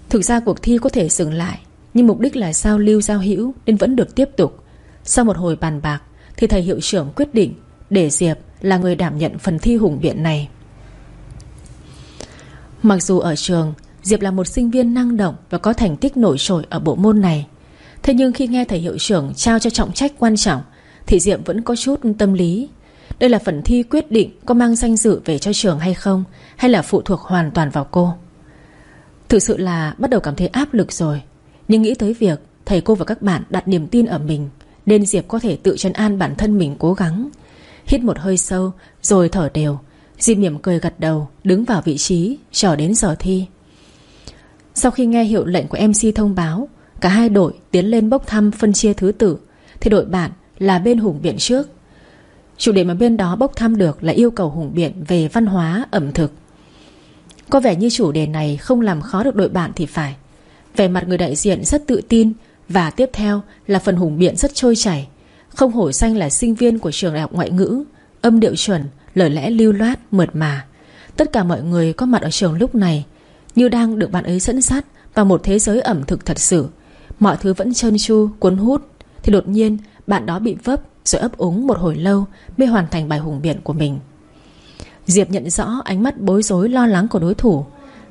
Thực ra cuộc thi có thể dừng lại Nhưng mục đích là giao lưu giao hữu Nên vẫn được tiếp tục. Sau một hồi bàn bạc Thì thầy hiệu trưởng quyết định Để Diệp là người đảm nhận phần thi hùng biện này. Mặc dù ở trường, Diệp là một sinh viên năng động Và có thành tích nổi trội ở bộ môn này. Thế nhưng khi nghe thầy hiệu trưởng trao cho trọng trách quan trọng Thì Diệp vẫn có chút tâm lý. Đây là phần thi quyết định có mang danh dự về cho trường hay không, Hay là phụ thuộc hoàn toàn vào cô? Thực sự là bắt đầu cảm thấy áp lực rồi, Nhưng nghĩ tới việc thầy cô và các bạn đặt niềm tin ở mình nên Diệp có thể tự chân an bản thân mình cố gắng. Hít một hơi sâu, Rồi thở đều. Diệp mỉm cười gật đầu, Đứng vào vị trí, Chờ đến giờ thi. Sau khi nghe hiệu lệnh của MC thông báo, Cả hai đội tiến lên bốc thăm phân chia thứ tự. Thì đội bạn là bên Hùng Biện trước. Chủ đề mà bên đó bốc thăm được Là yêu cầu Hùng Biện về văn hóa, ẩm thực. Có vẻ như chủ đề này Không làm khó được đội bạn thì phải. Vẻ mặt người đại diện rất tự tin và tiếp theo là phần Hùng Biện rất trôi chảy. Không hổ danh là sinh viên của trường đại học ngoại ngữ Âm điệu chuẩn Lời lẽ lưu loát, mượt mà. Tất cả mọi người có mặt ở trường lúc này Như đang được bạn ấy dẫn dắt Vào một thế giới ẩm thực thật sự. Mọi thứ vẫn trơn tru, cuốn hút. Thì đột nhiên bạn đó bị vấp Rồi ấp úng một hồi lâu Mới hoàn thành bài hùng biện của mình. Diệp nhận rõ ánh mắt bối rối lo lắng của đối thủ.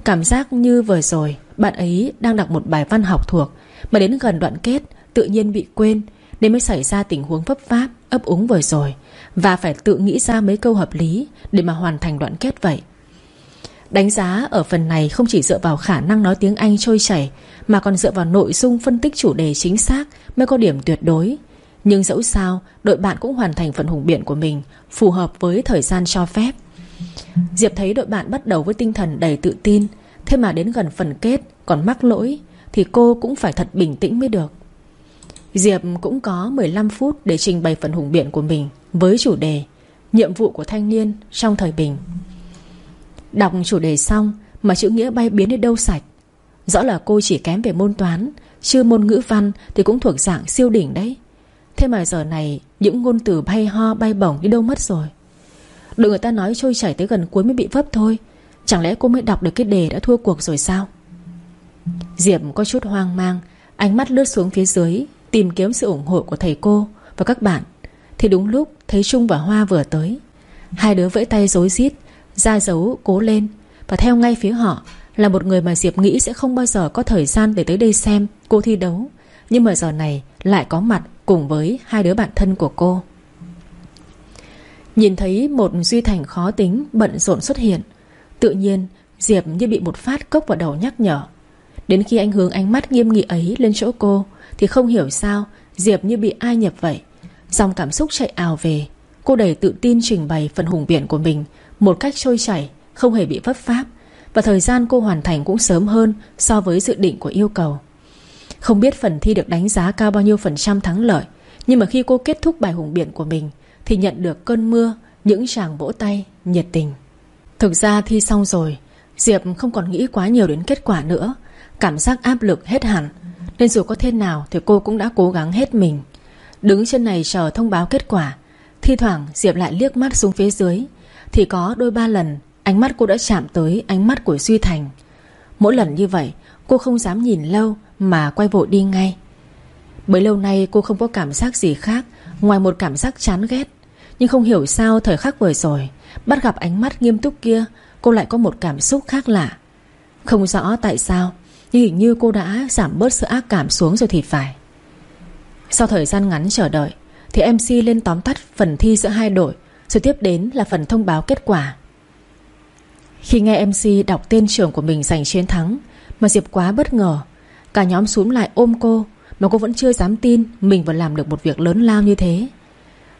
Cảm giác như vừa rồi Bạn ấy đang đọc một bài văn học thuộc mà đến gần đoạn kết, Tự nhiên bị quên, Nên mới xảy ra tình huống vấp pháp Ấp úng vừa rồi. Và phải tự nghĩ ra mấy câu hợp lý Để mà hoàn thành đoạn kết vậy. Đánh giá ở phần này không chỉ dựa vào khả năng nói tiếng Anh trôi chảy, Mà còn dựa vào nội dung phân tích chủ đề chính xác Mới có điểm tuyệt đối. Nhưng dẫu sao, Đội bạn cũng hoàn thành phần hùng biện của mình, Phù hợp với thời gian cho phép. Diệp thấy đội bạn bắt đầu với tinh thần đầy tự tin, Thế mà đến gần phần kết Còn mắc lỗi thì cô cũng phải thật bình tĩnh mới được. Diệp cũng có 15 phút Để trình bày phần hùng biện của mình Với chủ đề, Nhiệm vụ của thanh niên trong thời bình. Đọc chủ đề xong Mà chữ nghĩa bay biến đi đâu sạch. Rõ là cô chỉ kém về môn toán, Chứ môn ngữ văn thì cũng thuộc dạng siêu đỉnh đấy. Thế mà giờ này, Những ngôn từ bay ho, bay bổng đi đâu mất rồi? Đội người ta nói trôi chảy tới gần cuối mới bị vấp thôi. Chẳng lẽ cô mới đọc được cái đề đã thua cuộc rồi sao? Diệp có chút hoang mang, Ánh mắt lướt xuống phía dưới, Tìm kiếm sự ủng hộ của thầy cô Và các bạn. Thì đúng lúc, thấy Trung và Hoa vừa tới. Hai đứa vẫy tay rối rít, ra dấu, cố lên. Và theo ngay phía họ, Là một người mà Diệp nghĩ sẽ không bao giờ có thời gian Để tới đây xem cô thi đấu. Nhưng mà giờ này lại có mặt Cùng với hai đứa bạn thân của cô. Nhìn thấy một Duy Thành khó tính, Bận rộn xuất hiện. Tự nhiên, Diệp như bị một phát cốc vào đầu nhắc nhở. Đến khi anh hướng ánh mắt nghiêm nghị ấy lên chỗ cô Thì không hiểu sao Diệp như bị ai nhập vậy. Dòng cảm xúc chạy ào về. Cô đầy tự tin trình bày phần hùng biện của mình một cách trôi chảy Không hề bị vấp pháp. Và thời gian cô hoàn thành cũng sớm hơn So với dự định của yêu cầu. Không biết phần thi được đánh giá cao bao nhiêu phần trăm thắng lợi Nhưng mà khi cô kết thúc bài hùng biện của mình Thì nhận được cơn mưa Những chàng vỗ tay, nhiệt tình. Thực ra thi xong rồi Diệp không còn nghĩ quá nhiều đến kết quả nữa. Cảm giác áp lực hết hẳn. Nên dù có thế nào thì cô cũng đã cố gắng hết mình. Đứng trên này chờ thông báo kết quả. Thi thoảng Diệp lại liếc mắt xuống phía dưới. Thì có đôi ba lần, Ánh mắt cô đã chạm tới ánh mắt của Duy Thành. Mỗi lần như vậy, Cô không dám nhìn lâu Mà quay vội đi ngay. Bấy lâu nay cô không có cảm giác gì khác, Ngoài một cảm giác chán ghét. Nhưng không hiểu sao thời khắc vừa rồi, Bắt gặp ánh mắt nghiêm túc kia, Cô lại có một cảm xúc khác lạ. Không rõ tại sao nhưng hình như cô đã giảm bớt sự ác cảm xuống rồi thì phải. Sau thời gian ngắn chờ đợi, Thì MC lên tóm tắt phần thi giữa hai đội, Rồi tiếp đến là phần thông báo kết quả. Khi nghe MC đọc tên trường của mình giành chiến thắng, Mà Diệp quá bất ngờ, Cả nhóm xuống lại ôm cô, Mà cô vẫn chưa dám tin Mình vừa làm được một việc lớn lao như thế.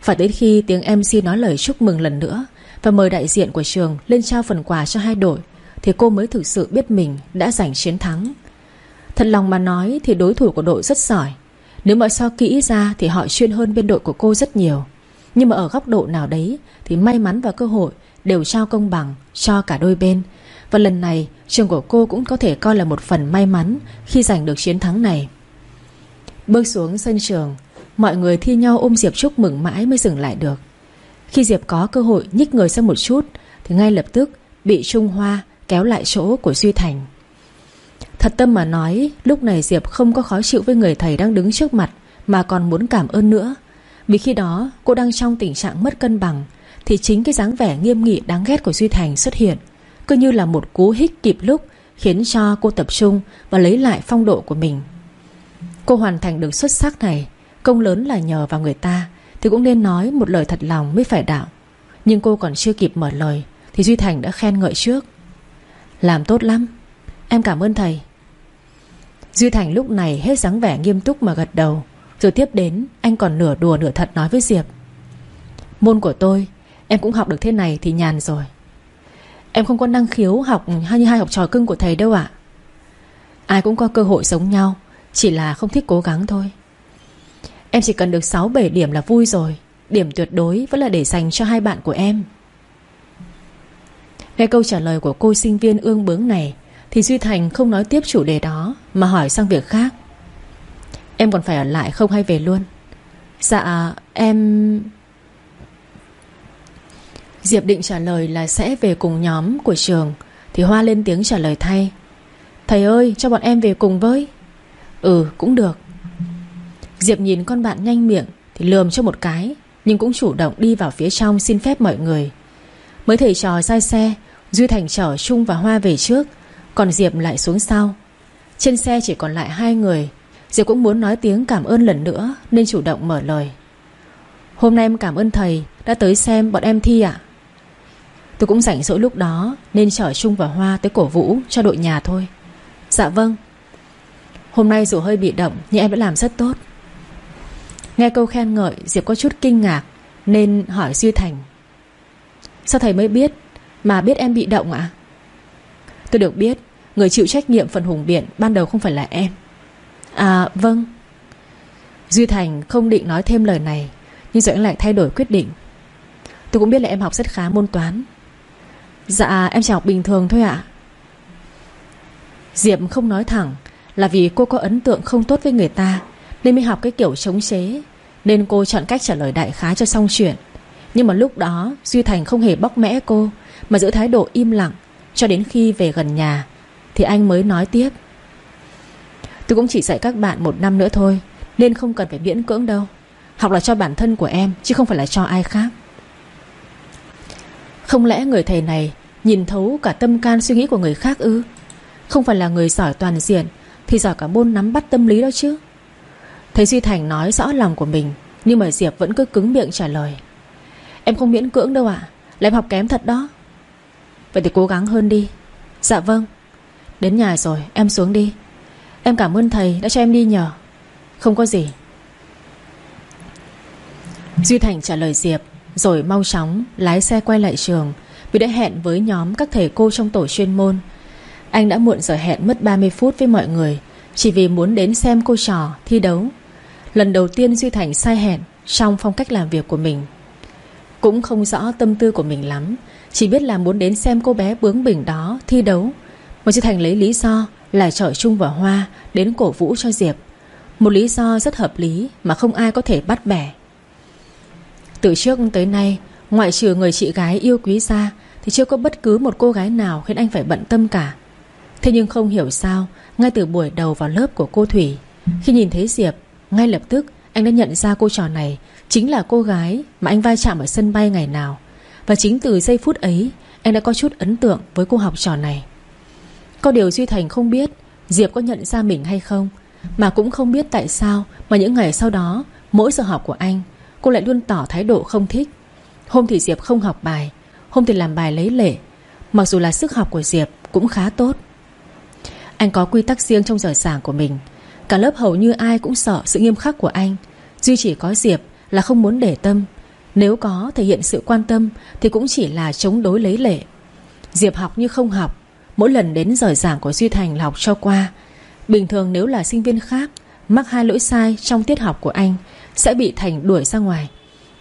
Phải đến khi tiếng MC nói lời chúc mừng lần nữa, Và mời đại diện của trường Lên trao phần quà cho hai đội, Thì cô mới thực sự biết mình đã giành chiến thắng. Thật lòng mà nói Thì đối thủ của đội rất giỏi. Nếu mà so kỹ ra thì họ chuyên hơn bên đội của cô rất nhiều. Nhưng mà ở góc độ nào đấy Thì may mắn và cơ hội Đều trao công bằng cho cả đôi bên. Và lần này, Trường của cô cũng có thể coi là một phần may mắn Khi giành được chiến thắng này. Bước xuống sân trường, Mọi người thi nhau ôm Diệp chúc mừng mãi mới dừng lại được. Khi Diệp có cơ hội nhích người sang một chút Thì ngay lập tức Bị Trung Hoa kéo lại chỗ của Duy Thành. Thật tâm mà nói, Lúc này Diệp không có khó chịu với người thầy đang đứng trước mặt, Mà còn muốn cảm ơn nữa. Vì khi đó, cô đang trong tình trạng mất cân bằng, Thì chính cái dáng vẻ nghiêm nghị đáng ghét của Duy Thành xuất hiện, cứ như là một cú hích kịp lúc, Khiến cho cô tập trung Và lấy lại phong độ của mình. Cô hoàn thành được xuất sắc này, Công lớn là nhờ vào người ta, Thì cũng nên nói một lời thật lòng mới phải đạo. Nhưng cô còn chưa kịp mở lời, Thì Duy Thành đã khen ngợi trước. Làm tốt lắm, Em cảm ơn thầy. Duy Thành lúc này hết dáng vẻ nghiêm túc mà gật đầu. Rồi tiếp đến, Anh còn nửa đùa nửa thật nói với Diệp. Môn của tôi, Em cũng học được thế này thì nhàn rồi. Em không có năng khiếu học hay như hai học trò cưng của thầy đâu ạ. Ai cũng có cơ hội giống nhau, Chỉ là không thích cố gắng thôi. Em chỉ cần được 6-7 điểm là vui rồi, Điểm tuyệt đối vẫn là để dành cho hai bạn của em. Nghe câu trả lời của cô sinh viên ương bướng này thì Duy Thành không nói tiếp chủ đề đó, Mà hỏi sang việc khác. Em còn phải ở lại không hay về luôn? Dạ em... Diệp định trả lời là sẽ về cùng nhóm của trường, Thì Hoa lên tiếng trả lời thay. Thầy ơi, cho bọn em về cùng với. Ừ cũng được. Diệp nhìn con bạn nhanh miệng, Thì lườm cho một cái, Nhưng cũng chủ động đi vào phía trong xin phép mọi người. Mới thầy trò sai xe, Duy Thành chở Trung và Hoa về trước còn Diệp lại xuống sau. Trên xe chỉ còn lại hai người. Diệp cũng muốn nói tiếng cảm ơn lần nữa, Nên chủ động mở lời. Hôm nay em cảm ơn thầy Đã tới xem bọn em thi ạ. Tôi cũng rảnh rỗi lúc đó, Nên chở Trung và Hoa tới cổ vũ cho đội nhà thôi. Dạ vâng. Hôm nay dù hơi bị động, Nhưng em đã làm rất tốt. Nghe câu khen ngợi, Diệp có chút kinh ngạc, Nên hỏi Duy Thành. Sao thầy mới biết? Mà biết em bị động ạ? Tôi được biết, Người chịu trách nhiệm phần hùng biện Ban đầu không phải là em. À vâng. Duy Thành không định nói thêm lời này, Nhưng rồi anh lại thay đổi quyết định. Tôi cũng biết là em học rất khá môn toán. Dạ em chỉ học bình thường thôi ạ. Diệp không nói thẳng Là vì cô có ấn tượng không tốt với người ta, Nên mới học cái kiểu chống chế, Nên cô chọn cách trả lời đại khái cho xong chuyện. Nhưng mà lúc đó, Duy Thành không hề bóc mẽ cô, Mà giữ thái độ im lặng cho đến khi về gần nhà, Thì anh mới nói tiếp. Tôi cũng chỉ dạy các bạn một năm nữa thôi, Nên không cần phải miễn cưỡng đâu. Học là cho bản thân của em, Chứ không phải là cho ai khác. Không lẽ người thầy này Nhìn thấu cả tâm can suy nghĩ của người khác ư? Không phải là người giỏi toàn diện, Thì giỏi cả môn nắm bắt tâm lý đó chứ. Thấy Duy Thành nói rõ lòng của mình, Nhưng mà Diệp vẫn cứ cứng miệng trả lời. Em không miễn cưỡng đâu ạ, Là em học kém thật đó. Vậy thì cố gắng hơn đi. Dạ vâng. Đến nhà rồi, em xuống đi. Em cảm ơn thầy đã cho em đi nhờ. Không có gì. Duy Thành trả lời Diệp, Rồi mau chóng lái xe quay lại trường Vì đã hẹn với nhóm các thầy cô trong tổ chuyên môn. Anh đã muộn giờ hẹn mất 30 phút với mọi người, Chỉ vì muốn đến xem cô trò thi đấu. Lần đầu tiên Duy Thành sai hẹn Trong phong cách làm việc của mình. Cũng không rõ tâm tư của mình lắm chỉ biết là muốn đến xem cô bé bướng bỉnh đó, thi đấu. Mà Duy Thành lấy lý do Là chở chung và Hoa, Đến cổ vũ cho Diệp. Một lý do rất hợp lý Mà không ai có thể bắt bẻ. Từ trước tới nay, Ngoại trừ người chị gái yêu quý ra, Thì chưa có bất cứ một cô gái nào Khiến anh phải bận tâm cả. Thế nhưng không hiểu sao, Ngay từ buổi đầu vào lớp của cô Thủy, Khi nhìn thấy Diệp, Ngay lập tức anh đã nhận ra cô trò này Chính là cô gái mà anh vai chạm ở sân bay ngày nào. Và chính từ giây phút ấy Anh đã có chút ấn tượng với cô học trò này. Có điều Duy Thành không biết Diệp có nhận ra mình hay không, Mà cũng không biết tại sao Mà những ngày sau đó, Mỗi giờ học của anh, Cô lại luôn tỏ thái độ không thích. Hôm thì Diệp không học bài, Hôm thì làm bài lấy lệ. Mặc dù là sức học của Diệp cũng khá tốt. Anh có quy tắc riêng trong giờ giảng của mình. Cả lớp hầu như ai cũng sợ sự nghiêm khắc của anh. Duy chỉ có Diệp là không muốn để tâm. Nếu có thể hiện sự quan tâm Thì cũng chỉ là chống đối lấy lệ. Diệp học như không học, Mỗi lần đến giờ giảng của Duy Thành là học cho qua. Bình thường nếu là sinh viên khác, Mắc hai lỗi sai trong tiết học của anh, Sẽ bị Thành đuổi ra ngoài.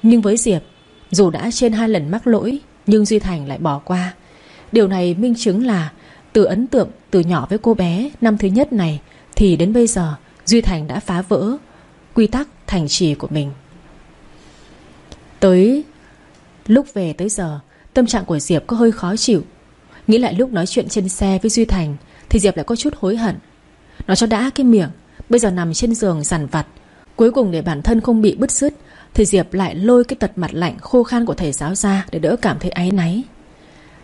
Nhưng với Diệp, Dù đã trên hai lần mắc lỗi, Nhưng Duy Thành lại bỏ qua. Điều này minh chứng là Từ ấn tượng từ nhỏ với cô bé Năm thứ nhất này Thì đến bây giờ, Duy Thành đã phá vỡ Quy tắc thành trì của mình. Tới, Lúc về tới giờ, Tâm trạng của Diệp có hơi khó chịu. Nghĩ lại lúc nói chuyện trên xe với Duy Thành, Thì Diệp lại có chút hối hận. Nói cho đã cái miệng, Bây giờ nằm trên giường giàn vặt, Cuối cùng để bản thân không bị bứt rứt, Thì Diệp lại lôi cái tật mặt lạnh khô khan của thầy giáo ra Để đỡ cảm thấy áy náy.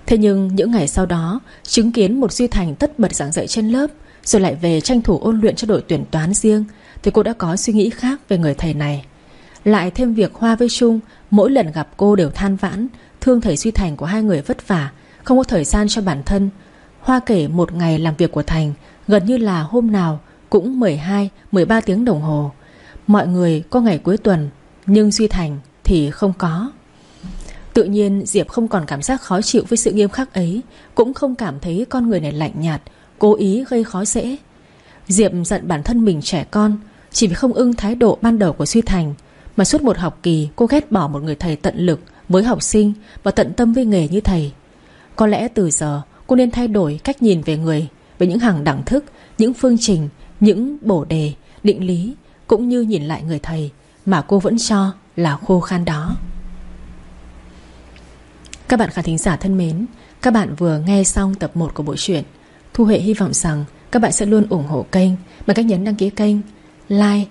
Thế nhưng những ngày sau đó, Chứng kiến một Duy Thành tất bật giảng dạy trên lớp, Rồi lại về tranh thủ ôn luyện cho đội tuyển toán riêng, Thì cô đã có suy nghĩ khác về người thầy này. Lại thêm việc Hoa với Trung Mỗi lần gặp cô đều than vãn Thương thầy Duy Thành của hai người vất vả Không có thời gian cho bản thân. Hoa kể một ngày làm việc của Thành Gần như là hôm nào Cũng 12, 13 tiếng đồng hồ. Mọi người có ngày cuối tuần Nhưng Duy Thành thì không có. Tự nhiên Diệp không còn cảm giác khó chịu với sự nghiêm khắc ấy Cũng không cảm thấy con người này lạnh nhạt Cố ý gây khó dễ. Diệp giận bản thân mình trẻ con Chỉ vì không ưng thái độ ban đầu của Duy Thành mà suốt một học kỳ cô ghét bỏ một người thầy tận lực Với học sinh Và tận tâm với nghề như thầy. Có lẽ từ giờ cô nên thay đổi cách nhìn về người Về những hàng đẳng thức Những phương trình Những bổ đề Định lý Cũng như nhìn lại người thầy Mà cô vẫn cho là khô khan đó. Các bạn khán thính giả thân mến Các bạn vừa nghe xong tập 1 của bộ truyện Thu Hệ hy vọng rằng các bạn sẽ luôn ủng hộ kênh Bằng cách nhấn đăng ký kênh Like,